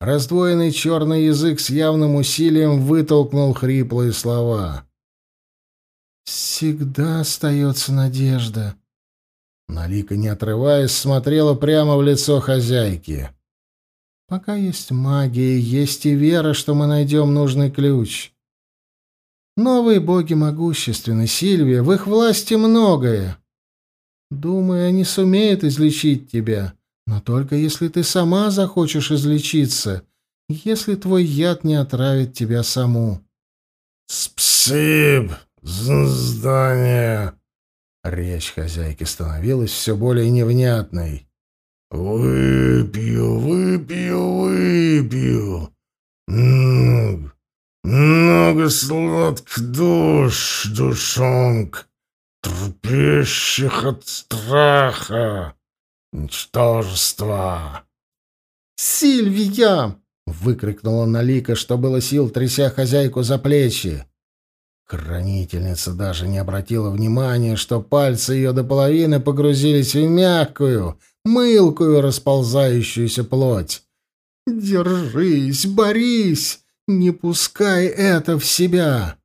S1: Раздвоенный черный язык с явным усилием вытолкнул хриплые слова.
S2: Всегда остается надежда. Налика, не отрываясь, смотрела прямо в лицо хозяйки. Пока есть магия, есть и вера, что мы найдем нужный ключ. Новые боги могущественны, Сильвия, в их власти многое. Думаю, они сумеют излечить тебя, но только если ты сама захочешь излечиться, если твой яд не отравит тебя саму.
S1: «Спсиб, здание!»
S2: Речь хозяйки становилась все более невнятной.
S1: «Выпью, выпью, выпью. Много, много сладких душ, душонг, трупящих от страха, ничтожества».
S2: «Сильвия!» — выкрикнула Налика, что было сил, тряся хозяйку за плечи. Хранительница даже не обратила внимания, что пальцы ее до половины погрузились в мягкую, мылкую расползающуюся плоть. «Держись, борись! Не пускай это в себя!»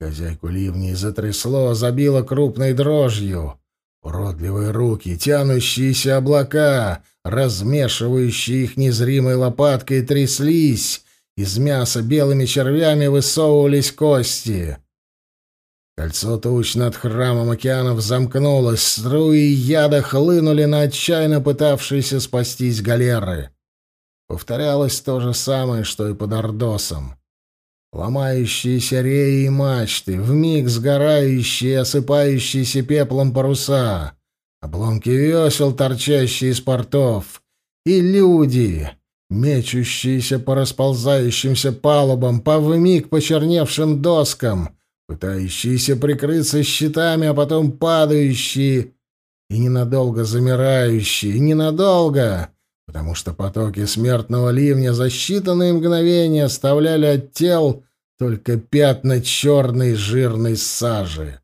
S2: Хозяйку ливней затрясло, забило крупной дрожью. Уродливые руки, тянущиеся облака, размешивающие их незримой лопаткой, тряслись, из мяса белыми червями высовывались кости. Кольцо туч над храмом океанов замкнулось, струи яда хлынули на отчаянно пытавшиеся спастись галеры. Повторялось то же самое, что и под Ордосом. Ломающиеся реи и мачты, вмиг сгорающие осыпающиеся пеплом паруса, обломки весел, торчащие из портов, и люди, мечущиеся по расползающимся палубам, по вмиг почерневшим доскам, пытающиеся прикрыться щитами, а потом падающие и ненадолго замирающие, ненадолго, потому что потоки смертного ливня за считанные мгновения оставляли от тел только пятна черной жирной сажи.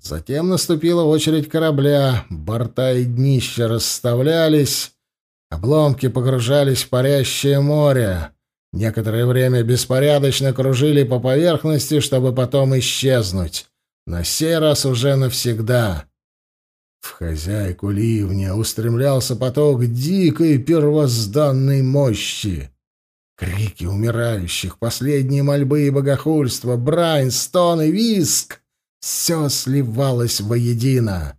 S2: Затем наступила очередь корабля, борта и днища расставлялись, Обломки погружались в парящее море. Некоторое время беспорядочно кружили по поверхности, чтобы потом исчезнуть. На сей раз уже навсегда. В хозяйку ливня устремлялся поток дикой первозданной мощи. Крики умирающих, последние мольбы и богохульство, брань, стон и виск — все сливалось воедино.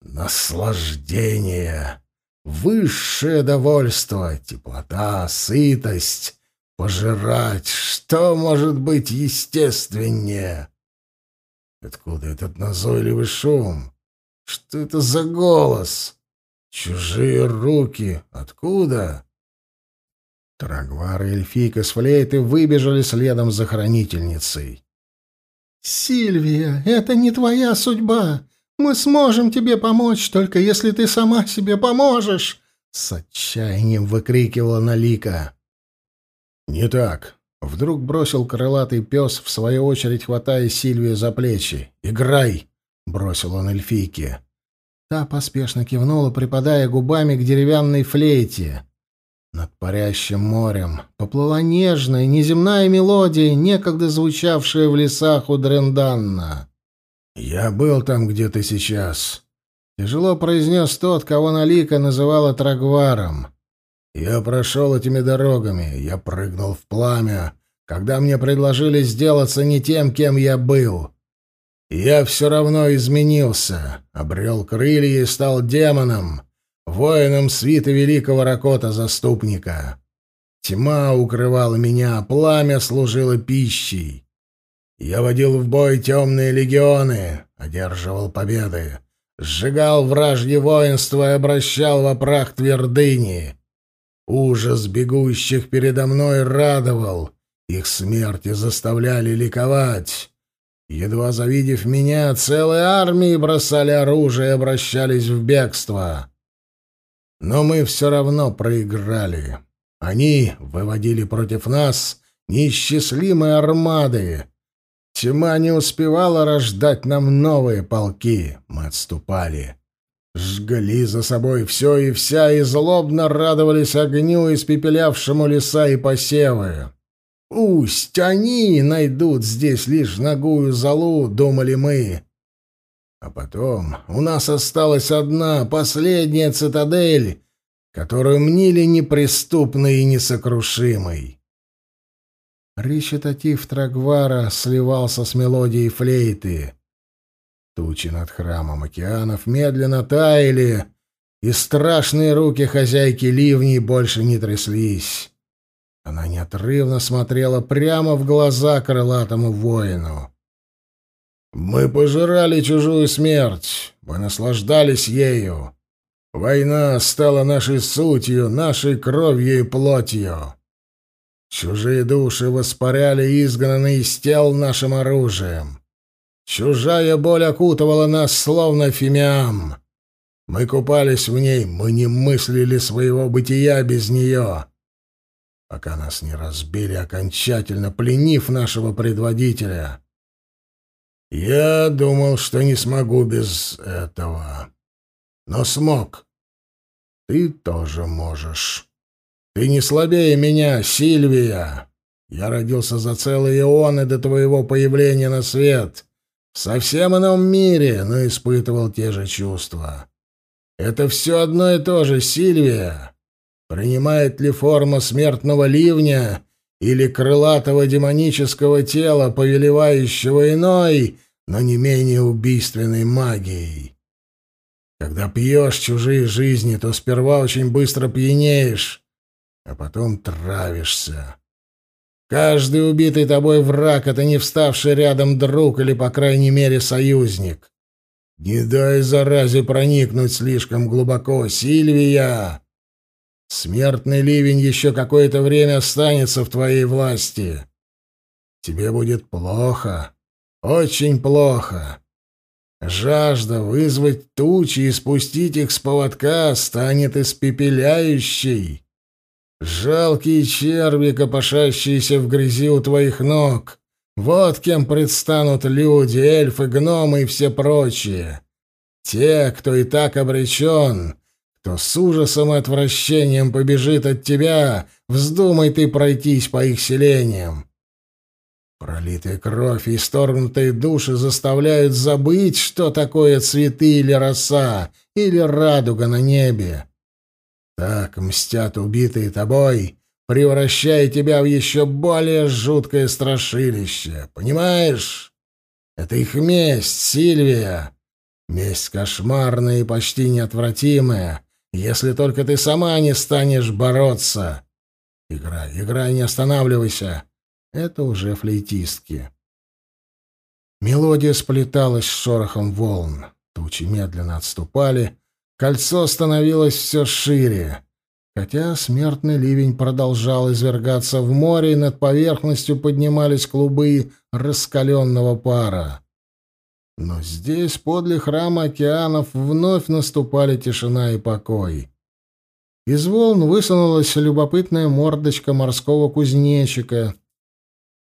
S2: Наслаждение! Высшее довольство, теплота, сытость, пожирать. Что может быть естественнее? Откуда этот назойливый шум? Что это за голос? Чужие руки. Откуда? Трагвар и эльфийка с флейты выбежали следом за хранительницей. «Сильвия, это не твоя судьба. Мы сможем тебе помочь, только если ты сама себе поможешь!» С отчаянием выкрикивала Налика. «Не так!» — вдруг бросил крылатый пес, в свою очередь хватая Сильвию за плечи. «Играй!» — бросил он эльфийке. Та поспешно кивнула, припадая губами к деревянной флейте. Над парящим морем поплыла нежная, неземная мелодия, некогда звучавшая в лесах у Дренданна. «Я был там, где ты сейчас», — тяжело произнес тот, кого Налика называла Трагваром. «Я прошел этими дорогами, я прыгнул в пламя, когда мне предложили сделаться не тем, кем я был. Я все равно изменился, обрел крылья и стал демоном, воином свита великого Ракота-заступника. Тьма укрывала меня, пламя служило пищей. Я водил в бой темные легионы, одерживал победы, сжигал вражье воинство и обращал во прах твердыни. Ужас бегущих передо мной радовал, их смерти заставляли ликовать. Едва завидев меня, целые армии бросали оружие и обращались в бегство. Но мы все равно проиграли. Они выводили против нас неисчислимые армады, Тьма не успевала рождать нам новые полки. Мы отступали. Жгли за собой все и вся, и злобно радовались огню, испепелявшему леса и посевы.
S1: Пусть они найдут здесь лишь ногую залу, думали мы. А потом у нас осталась одна, последняя цитадель, которую мнили неприступной и несокрушимой. Речитатив Трагвара сливался с мелодией флейты. Тучи над храмом океанов медленно таяли, и страшные руки хозяйки ливней больше не тряслись. Она неотрывно смотрела прямо в глаза крылатому воину. Мы пожирали чужую смерть, мы наслаждались ею. Война стала нашей сутью, нашей кровью и плотью. Чужие души воспаряли изгнанные из тел нашим оружием. Чужая боль окутывала нас, словно фимиам. Мы купались в ней, мы не мыслили своего бытия без нее. Пока нас не разбили, окончательно пленив нашего предводителя. Я думал, что не смогу без этого. Но смог. Ты тоже можешь. Ты не слабее меня, Сильвия. Я родился за целые ионы до твоего появления на свет. В совсем ином мире, но испытывал те же чувства. Это все одно и то же, Сильвия. Принимает ли форма смертного ливня или крылатого демонического тела, повелевающего иной, но не менее убийственной магией. Когда пьешь чужие жизни, то сперва очень быстро пьянеешь, а потом травишься. Каждый убитый тобой враг — это не вставший рядом друг или, по крайней мере, союзник. Не дай заразе проникнуть слишком глубоко, Сильвия. Смертный ливень еще какое-то время останется в твоей власти. Тебе будет плохо, очень плохо. Жажда вызвать тучи и спустить их с поводка станет испепеляющей. Жалкие черви, копошащиеся в грязи у твоих ног. Вот кем предстанут люди, эльфы, гномы и все прочие. Те, кто и так обречен, кто с ужасом и отвращением побежит от тебя, вздумай ты пройтись по их селениям. Пролитая кровь и исторгнутые души заставляют забыть, что такое цветы или роса, или радуга на небе. Так мстят убитые тобой, превращая тебя в еще более жуткое страшилище. Понимаешь? Это их месть, Сильвия. Месть кошмарная и почти неотвратимая, если только ты сама не станешь бороться. Играй, играй, не останавливайся. Это уже флейтистки. Мелодия сплеталась с шорохом волн. Тучи медленно отступали, кольцо становилось все шире. Хотя смертный ливень продолжал извергаться в море, и над поверхностью поднимались клубы раскаленного пара. Но здесь, подле храма океанов, вновь наступали тишина и покой. Из волн высунулась любопытная мордочка морского кузнечика.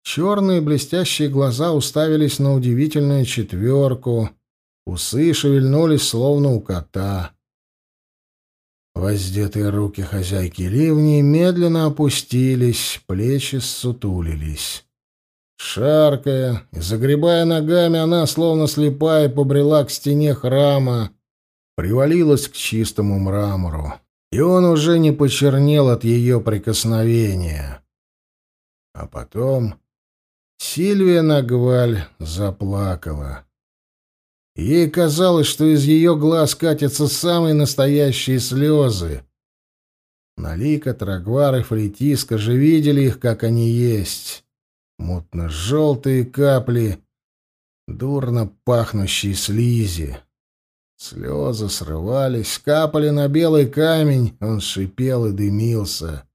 S1: Черные блестящие глаза уставились на удивительную четверку. Усы шевельнулись, словно у кота. Воздетые руки хозяйки ливни медленно опустились, плечи ссутулились. Шаркая и загребая ногами, она, словно слепая, побрела к стене храма, привалилась к чистому мрамору, и он уже не почернел от ее прикосновения. А потом Сильвия Нагваль заплакала. Ей казалось, что из ее глаз катятся самые настоящие слезы. Налика, Трагвар и Флетиска же видели их, как они есть мутно-желтые капли, дурно пахнущие слизи. Слезы срывались, капали на белый камень, он шипел и дымился.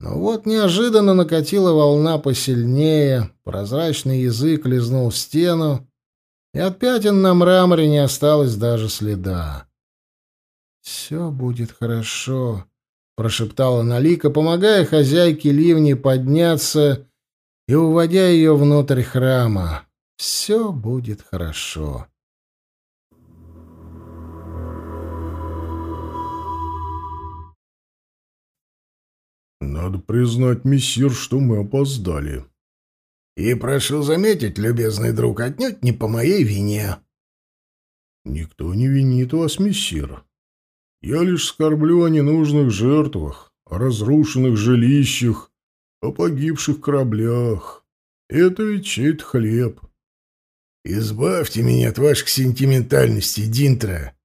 S1: Но вот неожиданно накатила волна посильнее, прозрачный язык лизнул стену, и от пятен на мраморе не осталось даже следа. «Все будет хорошо», — прошептала Налика, помогая хозяйке ливни подняться и уводя ее внутрь храма. Все будет хорошо. Надо признать, мессир, что мы опоздали.
S3: И прошу заметить, любезный друг, отнюдь не по моей вине.
S1: Никто не винит вас, мессир. Я лишь скорблю о ненужных жертвах, о разрушенных жилищах, о погибших кораблях. Это ведь чей-то хлеб.
S3: Избавьте меня от ваших сентиментальностей, Динтра.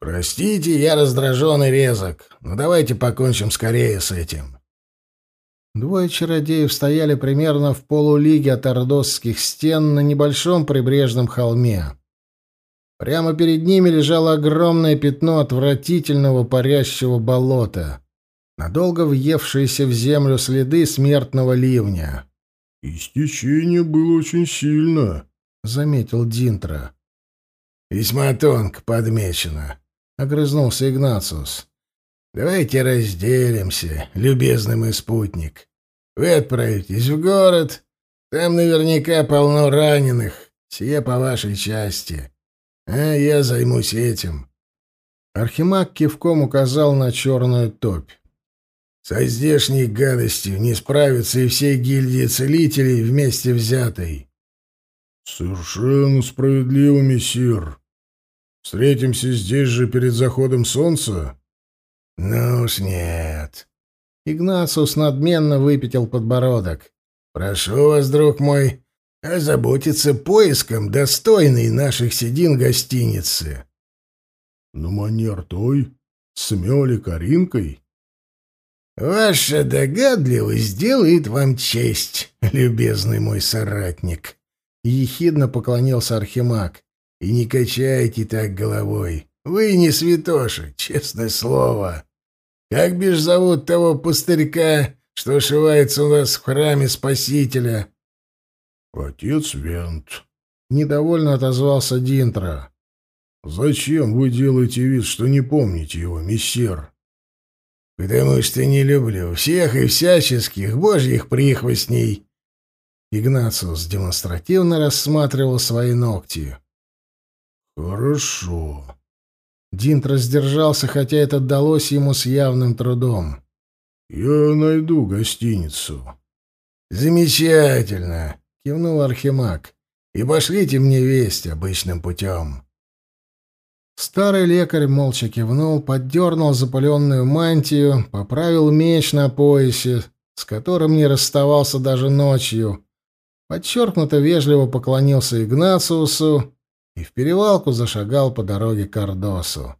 S3: Простите, я раздражен и резок, но давайте покончим скорее с этим.
S2: Двое чародеев стояли примерно в полулиге от ордосских стен на небольшом прибрежном холме. Прямо перед ними лежало огромное пятно отвратительного парящего болота, надолго въевшиеся в землю следы смертного ливня.
S1: «Истечение было очень сильно», — заметил Динтра.
S3: «Весьма тонко подмечено», — огрызнулся Игнациус. Давайте разделимся, любезный мой спутник. Вы отправитесь в город, там наверняка полно раненых, все по вашей части. А я займусь этим.
S2: Архимаг кивком указал на черную топь.
S3: Со здешней гадостью не справится и всей гильдии целителей вместе взятой.
S1: Совершенно справедливо, мессир. Встретимся здесь же перед заходом солнца?
S3: «Ну уж нет».
S2: Игнациус надменно выпятил подбородок.
S3: «Прошу вас, друг мой, озаботиться поиском достойной наших седин гостиницы».
S1: «На манер той? С Мёли Каринкой?»
S3: «Ваша догадливость делает вам честь, любезный мой соратник», — ехидно поклонился Архимаг. «И не качайте так головой. Вы не святоши, честное слово. Как бишь зовут того пустырька, что ошивается у нас в храме Спасителя?
S1: Отец Вент.
S2: Недовольно отозвался Динтро.
S1: Зачем вы делаете вид, что не помните его, мессир?
S3: Потому что не люблю всех и всяческих божьих прихвостней.
S2: Игнациус демонстративно рассматривал свои ногти.
S1: Хорошо.
S2: Динт раздержался, хотя это далось ему с явным трудом.
S1: «Я найду гостиницу».
S3: «Замечательно!» — кивнул Архимаг. «И пошлите мне весть обычным путем».
S2: Старый лекарь молча кивнул, поддернул запаленную мантию, поправил меч на поясе, с которым не расставался даже ночью, подчеркнуто вежливо поклонился Игнациусу и в перевалку зашагал по дороге к Ордосу.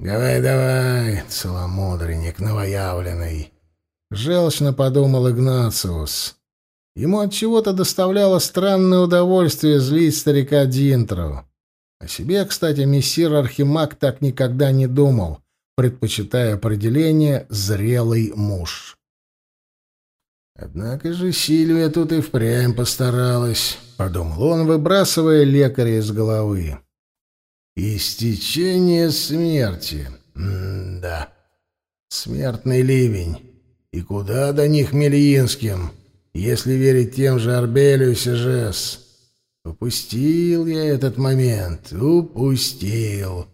S3: «Давай, давай, целомудренник новоявленный!»
S2: — желчно подумал Игнациус. Ему от чего то доставляло странное удовольствие злить старика Динтру. О себе, кстати, мессир Архимаг так никогда не думал, предпочитая определение «зрелый муж».
S3: Однако же Сильвия тут и впрямь постаралась, —
S2: подумал он, выбрасывая лекаря из головы.
S3: Истечение смерти. М-да. Смертный ливень. И куда до них Мельинским, если верить тем же Арбелю и Сежес? Упустил я этот момент, упустил.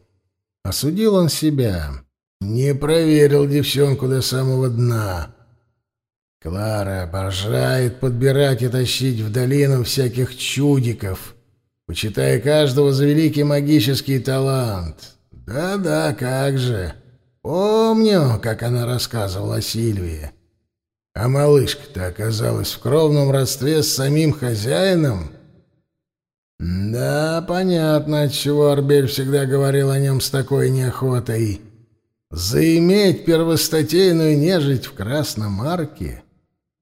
S2: Осудил он себя.
S3: Не проверил девчонку до самого дна. Клара обожает подбирать и тащить в долину всяких чудиков, почитая каждого за великий магический талант. Да-да, как же. Помню, как она рассказывала о Сильвии. А малышка-то оказалась в кровном родстве с самим хозяином. Да, понятно, отчего Арбель всегда говорил о нем с такой неохотой. Заиметь первостатейную нежить в красном арке —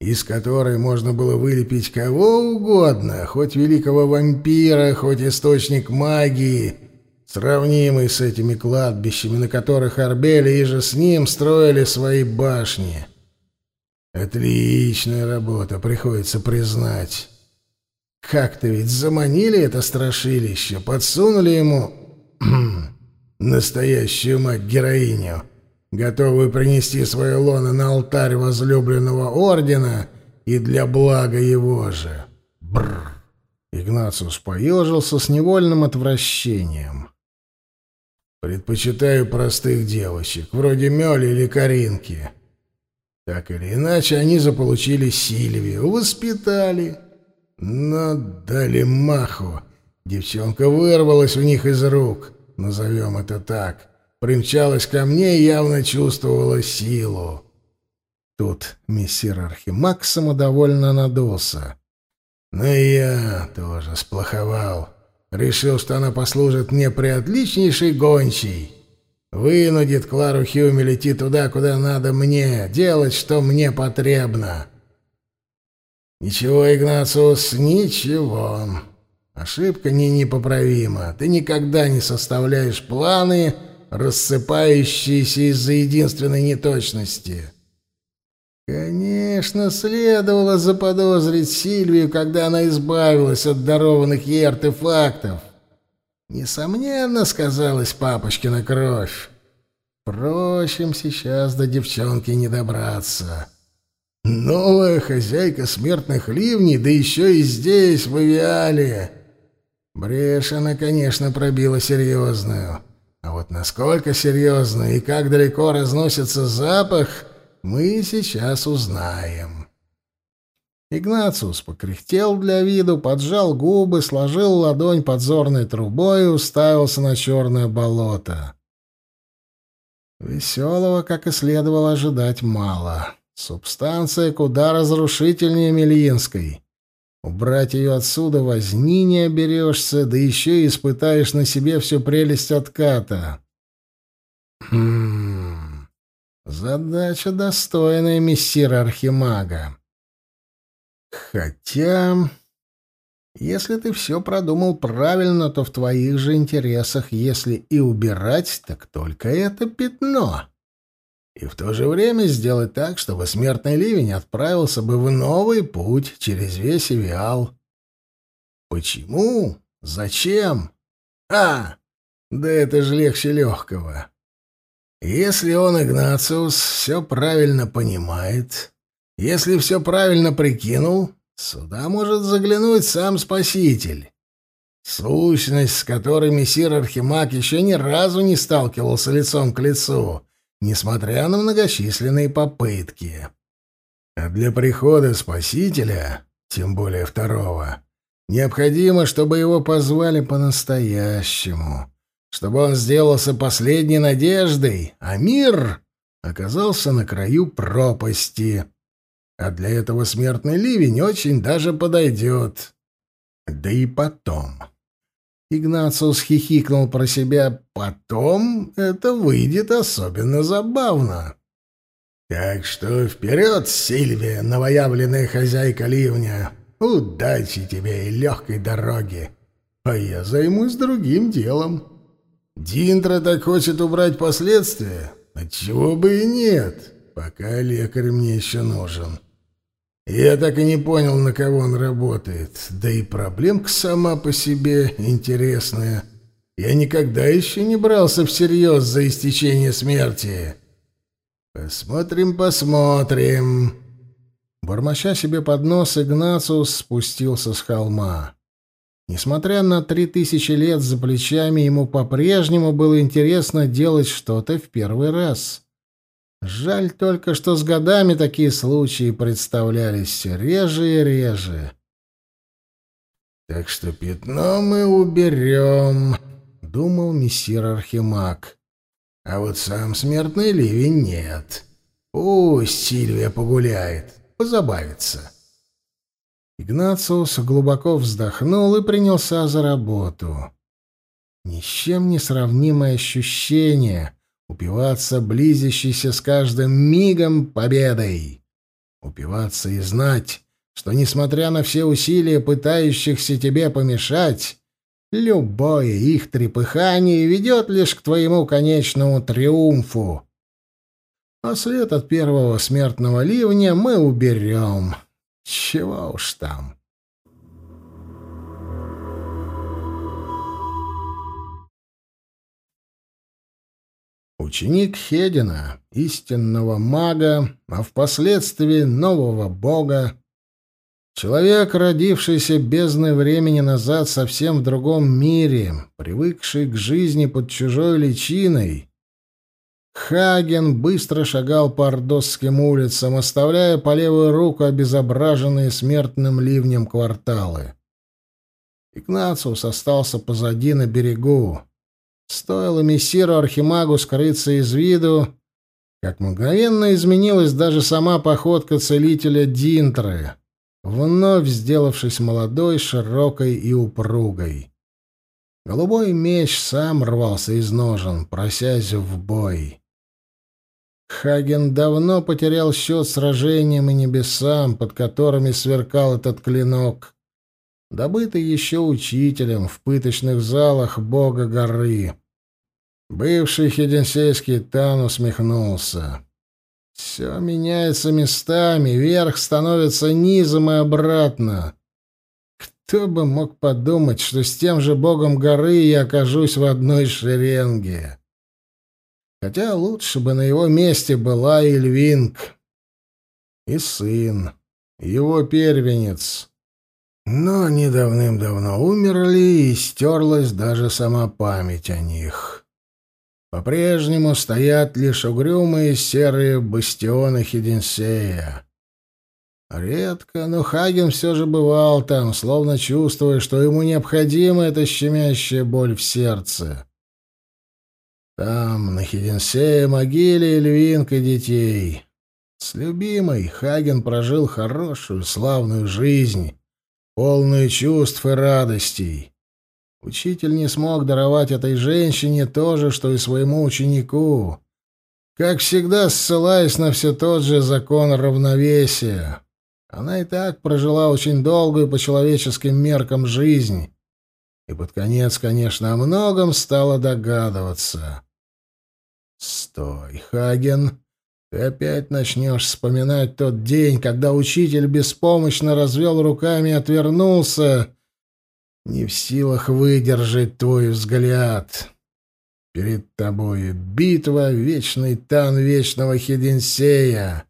S3: из которой можно было вылепить кого угодно, хоть великого вампира, хоть источник магии, сравнимый с этими кладбищами, на которых Арбели и же с ним строили свои башни. Отличная работа, приходится признать. Как-то ведь заманили это страшилище, подсунули ему настоящую мать-героиню — готовый принести свое лоно на алтарь возлюбленного ордена и для блага его же. Бррр.
S2: Игнациус поежился с невольным отвращением.
S3: Предпочитаю простых девочек, вроде Мёли или Каринки. Так или иначе, они заполучили Сильвию, воспитали, но дали маху. Девчонка вырвалась у них из рук, назовем это так. Примчалась ко мне и явно чувствовала силу.
S1: Тут мессир Архимаг самодовольно надулся.
S3: Но я тоже сплоховал. Решил, что она послужит мне приотличнейшей гончей. Вынудит Клару Хьюми идти туда, куда надо мне, делать, что мне потребно. Ничего, Игнациус, ничего. Ошибка не непоправима. Ты никогда не составляешь планы, рассыпающиеся из-за единственной неточности. Конечно, следовало заподозрить Сильвию, когда она избавилась от дарованных ей артефактов. Несомненно, сказалась папочкина кровь. Впрочем, сейчас до девчонки не добраться. Новая хозяйка смертных ливней, да еще и здесь, в Авиале. Брешь она, конечно, пробила серьезную. А вот насколько серьезную и как далеко разносится запах, мы сейчас узнаем.
S1: Игнациус покряхтел для виду, поджал губы, сложил ладонь подзорной трубой и уставился на черное болото. Веселого, как и следовало ожидать, мало. Субстанция куда разрушительнее Мельинской. Убрать ее отсюда возни не оберешься, да еще и испытаешь на себе всю прелесть отката. Хм... Задача достойная мессира Архимага. Хотя, если ты все продумал правильно, то в твоих же интересах, если и убирать, так только это пятно. И в то же время сделать так, чтобы смертный ливень отправился бы в новый путь через весь Эвиал. Почему? Зачем? А, да это же легче легкого. Если он, Игнациус, все правильно понимает, если все правильно прикинул, сюда может заглянуть сам Спаситель. Сущность, с которой мессир Архимаг еще ни разу не сталкивался лицом к лицу, несмотря на многочисленные попытки. А для прихода Спасителя, тем более второго, необходимо, чтобы его позвали по-настоящему, чтобы он сделался последней надеждой, а мир оказался на краю пропасти. А для этого смертный ливень очень даже подойдет. Да и потом. Игнациус хихикнул про себя. Потом это выйдет особенно забавно. Так что вперед, Сильвия, новоявленная хозяйка ливня. Удачи тебе и легкой дороги. А я займусь другим делом. Динтра так хочет убрать последствия. Отчего бы и нет, пока лекарь мне еще нужен. Я так и не понял, на кого он работает. Да и проблемка сама по себе интересная. Я никогда еще не брался всерьез за истечение смерти. Посмотрим, посмотрим. Бормоча себе под нос, Игнациус спустился с холма. Несмотря на три тысячи лет за плечами, ему по-прежнему было интересно делать что-то в первый раз. Жаль только, что с годами такие случаи представлялись все реже и реже. «Так что пятно мы уберем», — думал мессир Архимаг. «А вот сам смертный ливень нет. Пусть Сильвия погуляет, позабавится». Игнациус глубоко вздохнул и принялся за работу. Ни с чем не сравнимое ощущение — упиваться близящейся с каждым мигом победой, упиваться и знать, что, несмотря на все усилия пытающихся тебе помешать, любое их трепыхание ведет лишь к твоему конечному триумфу. А след от первого смертного ливня мы уберем. Чего уж там. Ученик Хедина, истинного мага, а впоследствии нового бога, человек, родившийся бездны времени назад совсем в другом мире, привыкший к жизни под чужой личиной,
S2: Хаген быстро шагал по ордосским улицам, оставляя по левую руку обезображенные смертным ливнем кварталы. Игнациус остался позади на берегу. Стоило мессиру Архимагу скрыться из виду, как мгновенно изменилась даже сама походка целителя Динтры, вновь сделавшись молодой, широкой и упругой. Голубой меч сам рвался из ножен, просясь в бой. Хаген давно потерял счет сражениям и небесам, под которыми сверкал этот клинок, добытый еще учителем в пыточных залах бога горы. Бывший хеденсейский Тан усмехнулся. Все меняется местами, верх становится низом и обратно. Кто бы мог подумать, что с тем же богом горы я окажусь в одной шеренге. Хотя лучше бы на его месте была Ильвинг. И сын, его первенец. Но они давным-давно умерли, и стерлась даже сама память о них. По-прежнему стоят лишь угрюмые серые бастионы Хиденсея. Редко, но Хаген все же бывал там, словно чувствуя, что ему необходима эта щемящая боль в сердце. Там, на Хиденсее, могиле львинка детей. С любимой Хаген прожил хорошую, славную жизнь, полную чувств и радостей. Учитель не смог даровать этой женщине то же, что и своему ученику, как всегда ссылаясь на все тот же закон равновесия. Она и так прожила очень долгую по человеческим меркам жизнь, и под конец, конечно, о многом стала догадываться. «Стой, Хаген!» Ты опять начнешь вспоминать тот день, когда учитель беспомощно развел руками и отвернулся, не в силах выдержать твой взгляд. Перед тобой битва, вечный тан вечного Хеденсея.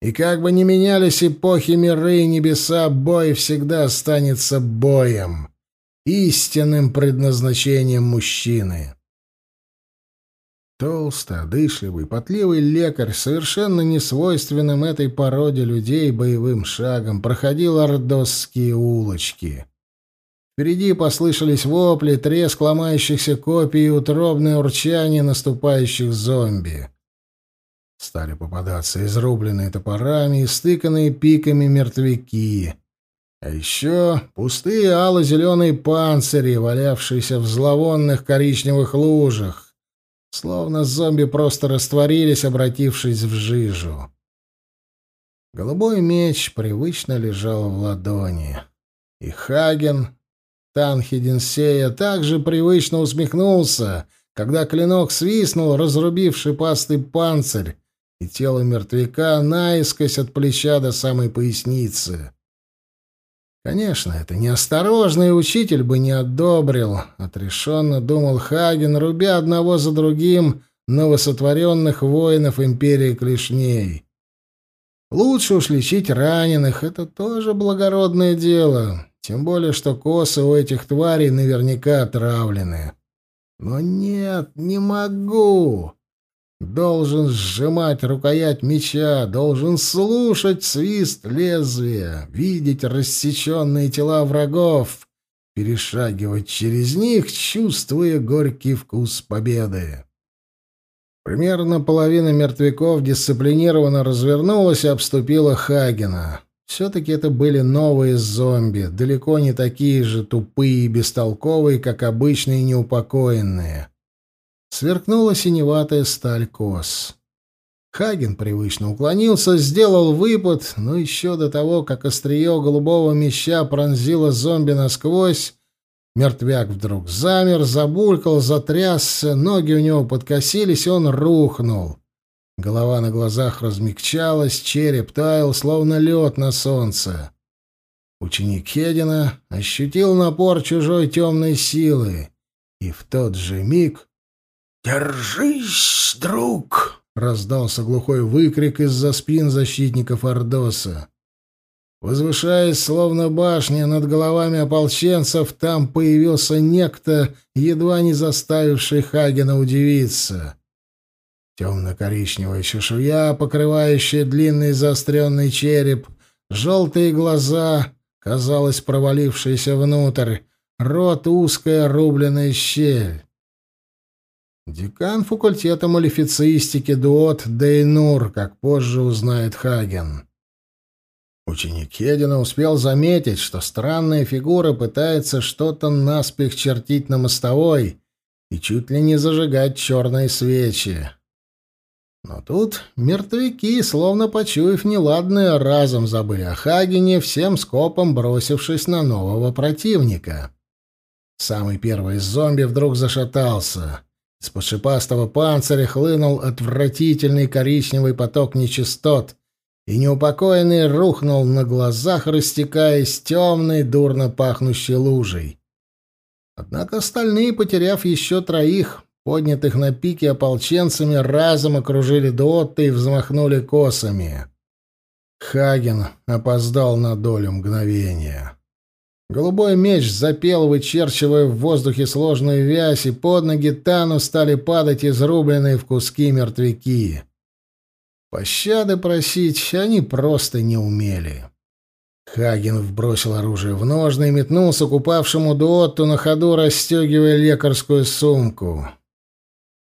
S2: И как бы ни менялись эпохи миры и небеса, бой всегда останется боем, истинным предназначением мужчины. Толстый, одышливый, потливый лекарь, совершенно несвойственным этой породе людей боевым шагом, проходил ордосские улочки. Впереди послышались вопли, треск ломающихся копий и утробное урчание наступающих зомби. Стали попадаться изрубленные топорами и стыканные пиками мертвяки. А еще пустые ало-зеленые панцири, валявшиеся в зловонных коричневых лужах. Словно зомби просто растворились, обратившись в жижу. Голубой меч привычно лежал в ладони. И Хаген, Танхиденсея, также привычно усмехнулся, когда клинок свистнул, разрубив шипастый панцирь, и тело мертвяка наискось от плеча до самой поясницы. Конечно, это неосторожный учитель бы не одобрил, отрешенно думал Хаген, рубя одного за другим новосотворенных воинов империи клешней. Лучше уж лечить раненых, это тоже благородное дело, тем более что косы у этих тварей наверняка отравлены. Но нет, не могу. Должен сжимать рукоять меча, должен слушать свист лезвия, видеть рассеченные тела врагов, перешагивать через них, чувствуя горький вкус победы. Примерно половина мертвяков дисциплинированно развернулась и обступила Хагена. Все-таки это были новые зомби, далеко не такие же тупые и бестолковые, как обычные неупокоенные. Сверкнула синеватая сталь кос. Хаген привычно уклонился, сделал выпад, но еще до того, как острие голубого меча пронзило зомби насквозь, мертвяк вдруг замер, забулькал, затрясся, ноги у него подкосились, он рухнул. Голова на глазах размягчалась, череп таял, словно лед на солнце. Ученик Хедина ощутил напор чужой темной силы, и в тот же миг «Держись, друг!» — раздался глухой выкрик из-за спин защитников Ордоса. Возвышаясь, словно башня над головами ополченцев, там появился некто, едва не заставивший Хагена удивиться.
S3: Темно-коричневая чешуя, покрывающая длинный заостренный череп, желтые глаза, казалось, провалившиеся внутрь, рот узкая рубленная щель. Декан факультета малифицистики Дуот Дейнур, как позже узнает Хаген. Ученик Хедина успел заметить, что странная фигура пытается что-то наспех чертить на мостовой и чуть ли не зажигать черные свечи. Но тут мертвяки, словно почуяв неладное, разом забыли о Хагене, всем скопом бросившись на нового противника. Самый первый из зомби вдруг зашатался. Из-под шипастого панциря хлынул отвратительный коричневый поток нечистот, и неупокоенный рухнул на глазах, растекаясь темной, дурно пахнущей лужей. Однако остальные, потеряв еще троих, поднятых на пике ополченцами, разом окружили Дуотта и взмахнули косами. Хаген опоздал на долю мгновения. Голубой меч запел, вычерчивая в воздухе сложную вязь, и под ноги Тану стали падать изрубленные в куски мертвяки. Пощады просить они просто не умели. Хаген вбросил оружие в ножны и метнулся к упавшему Дуотту на ходу, расстегивая лекарскую сумку.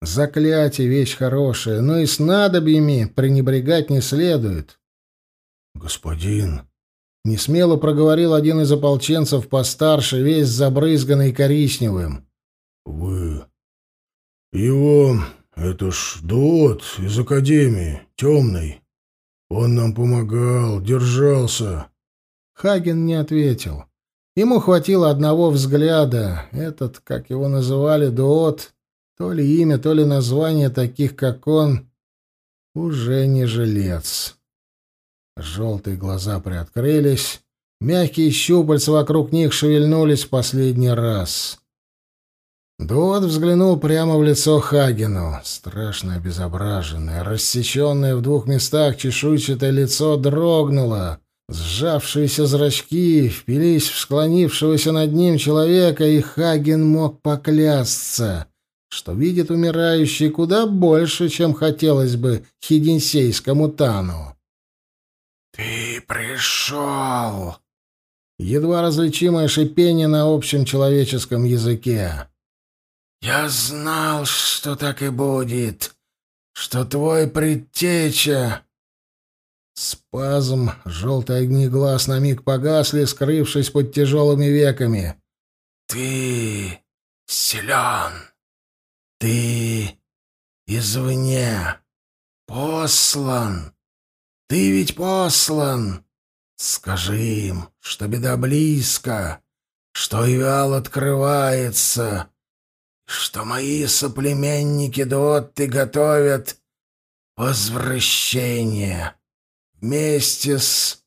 S3: Заклятие — вещь хорошая, но и с надобьями пренебрегать не следует.
S1: — Господин!
S3: — несмело проговорил один из ополченцев постарше, весь забрызганный коричневым.
S1: — Вы... Его... Это ж Дуот из Академии, темный. Он нам помогал, держался.
S3: Хаген не ответил. Ему хватило одного взгляда. Этот, как его называли, Дуот, то ли имя, то ли название таких, как он, уже не жилец. Желтые глаза приоткрылись, мягкие щупальца вокруг них шевельнулись в последний раз. Дуот взглянул прямо в лицо Хагену. Страшно обезображенное, рассеченное в двух местах чешуйчатое лицо дрогнуло. Сжавшиеся зрачки впились в склонившегося над ним человека, и Хаген мог поклясться что видит умирающий куда больше, чем хотелось бы хиденсейскому Тану.
S2: «Ты пришел!»
S3: Едва различимое шипение на общем человеческом языке.
S2: «Я знал, что так и будет, что твой предтеча...»
S3: Спазм, желтые огни глаз на миг погасли, скрывшись под тяжелыми веками.
S2: «Ты силен!» Ты извне послан. Ты ведь послан. Скажи им, что беда близко, что Ивал открывается, что мои соплеменники Дотты готовят возвращение вместе с...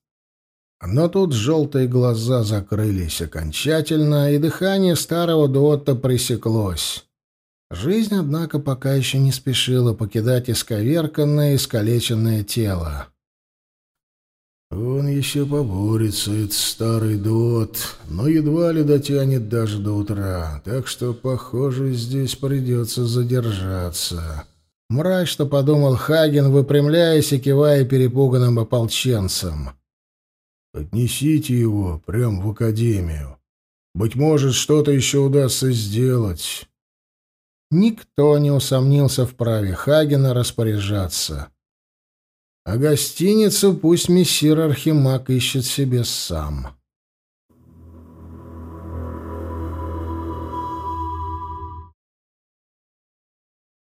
S3: Но тут желтые глаза закрылись окончательно, и дыхание старого Дотта пресеклось. Жизнь, однако, пока еще не спешила покидать исковерканное, искалеченное тело.
S1: Он еще поборется, этот старый дот, но едва ли дотянет даже до утра, так что, похоже, здесь придется задержаться.
S3: Мрачно подумал Хаген, выпрямляясь и кивая перепуганным ополченцам.
S1: «Отнесите его прямо в академию. Быть может, что-то еще удастся сделать».
S3: Никто не усомнился в праве Хагена распоряжаться. А гостиницу пусть мессир Архимаг ищет себе сам.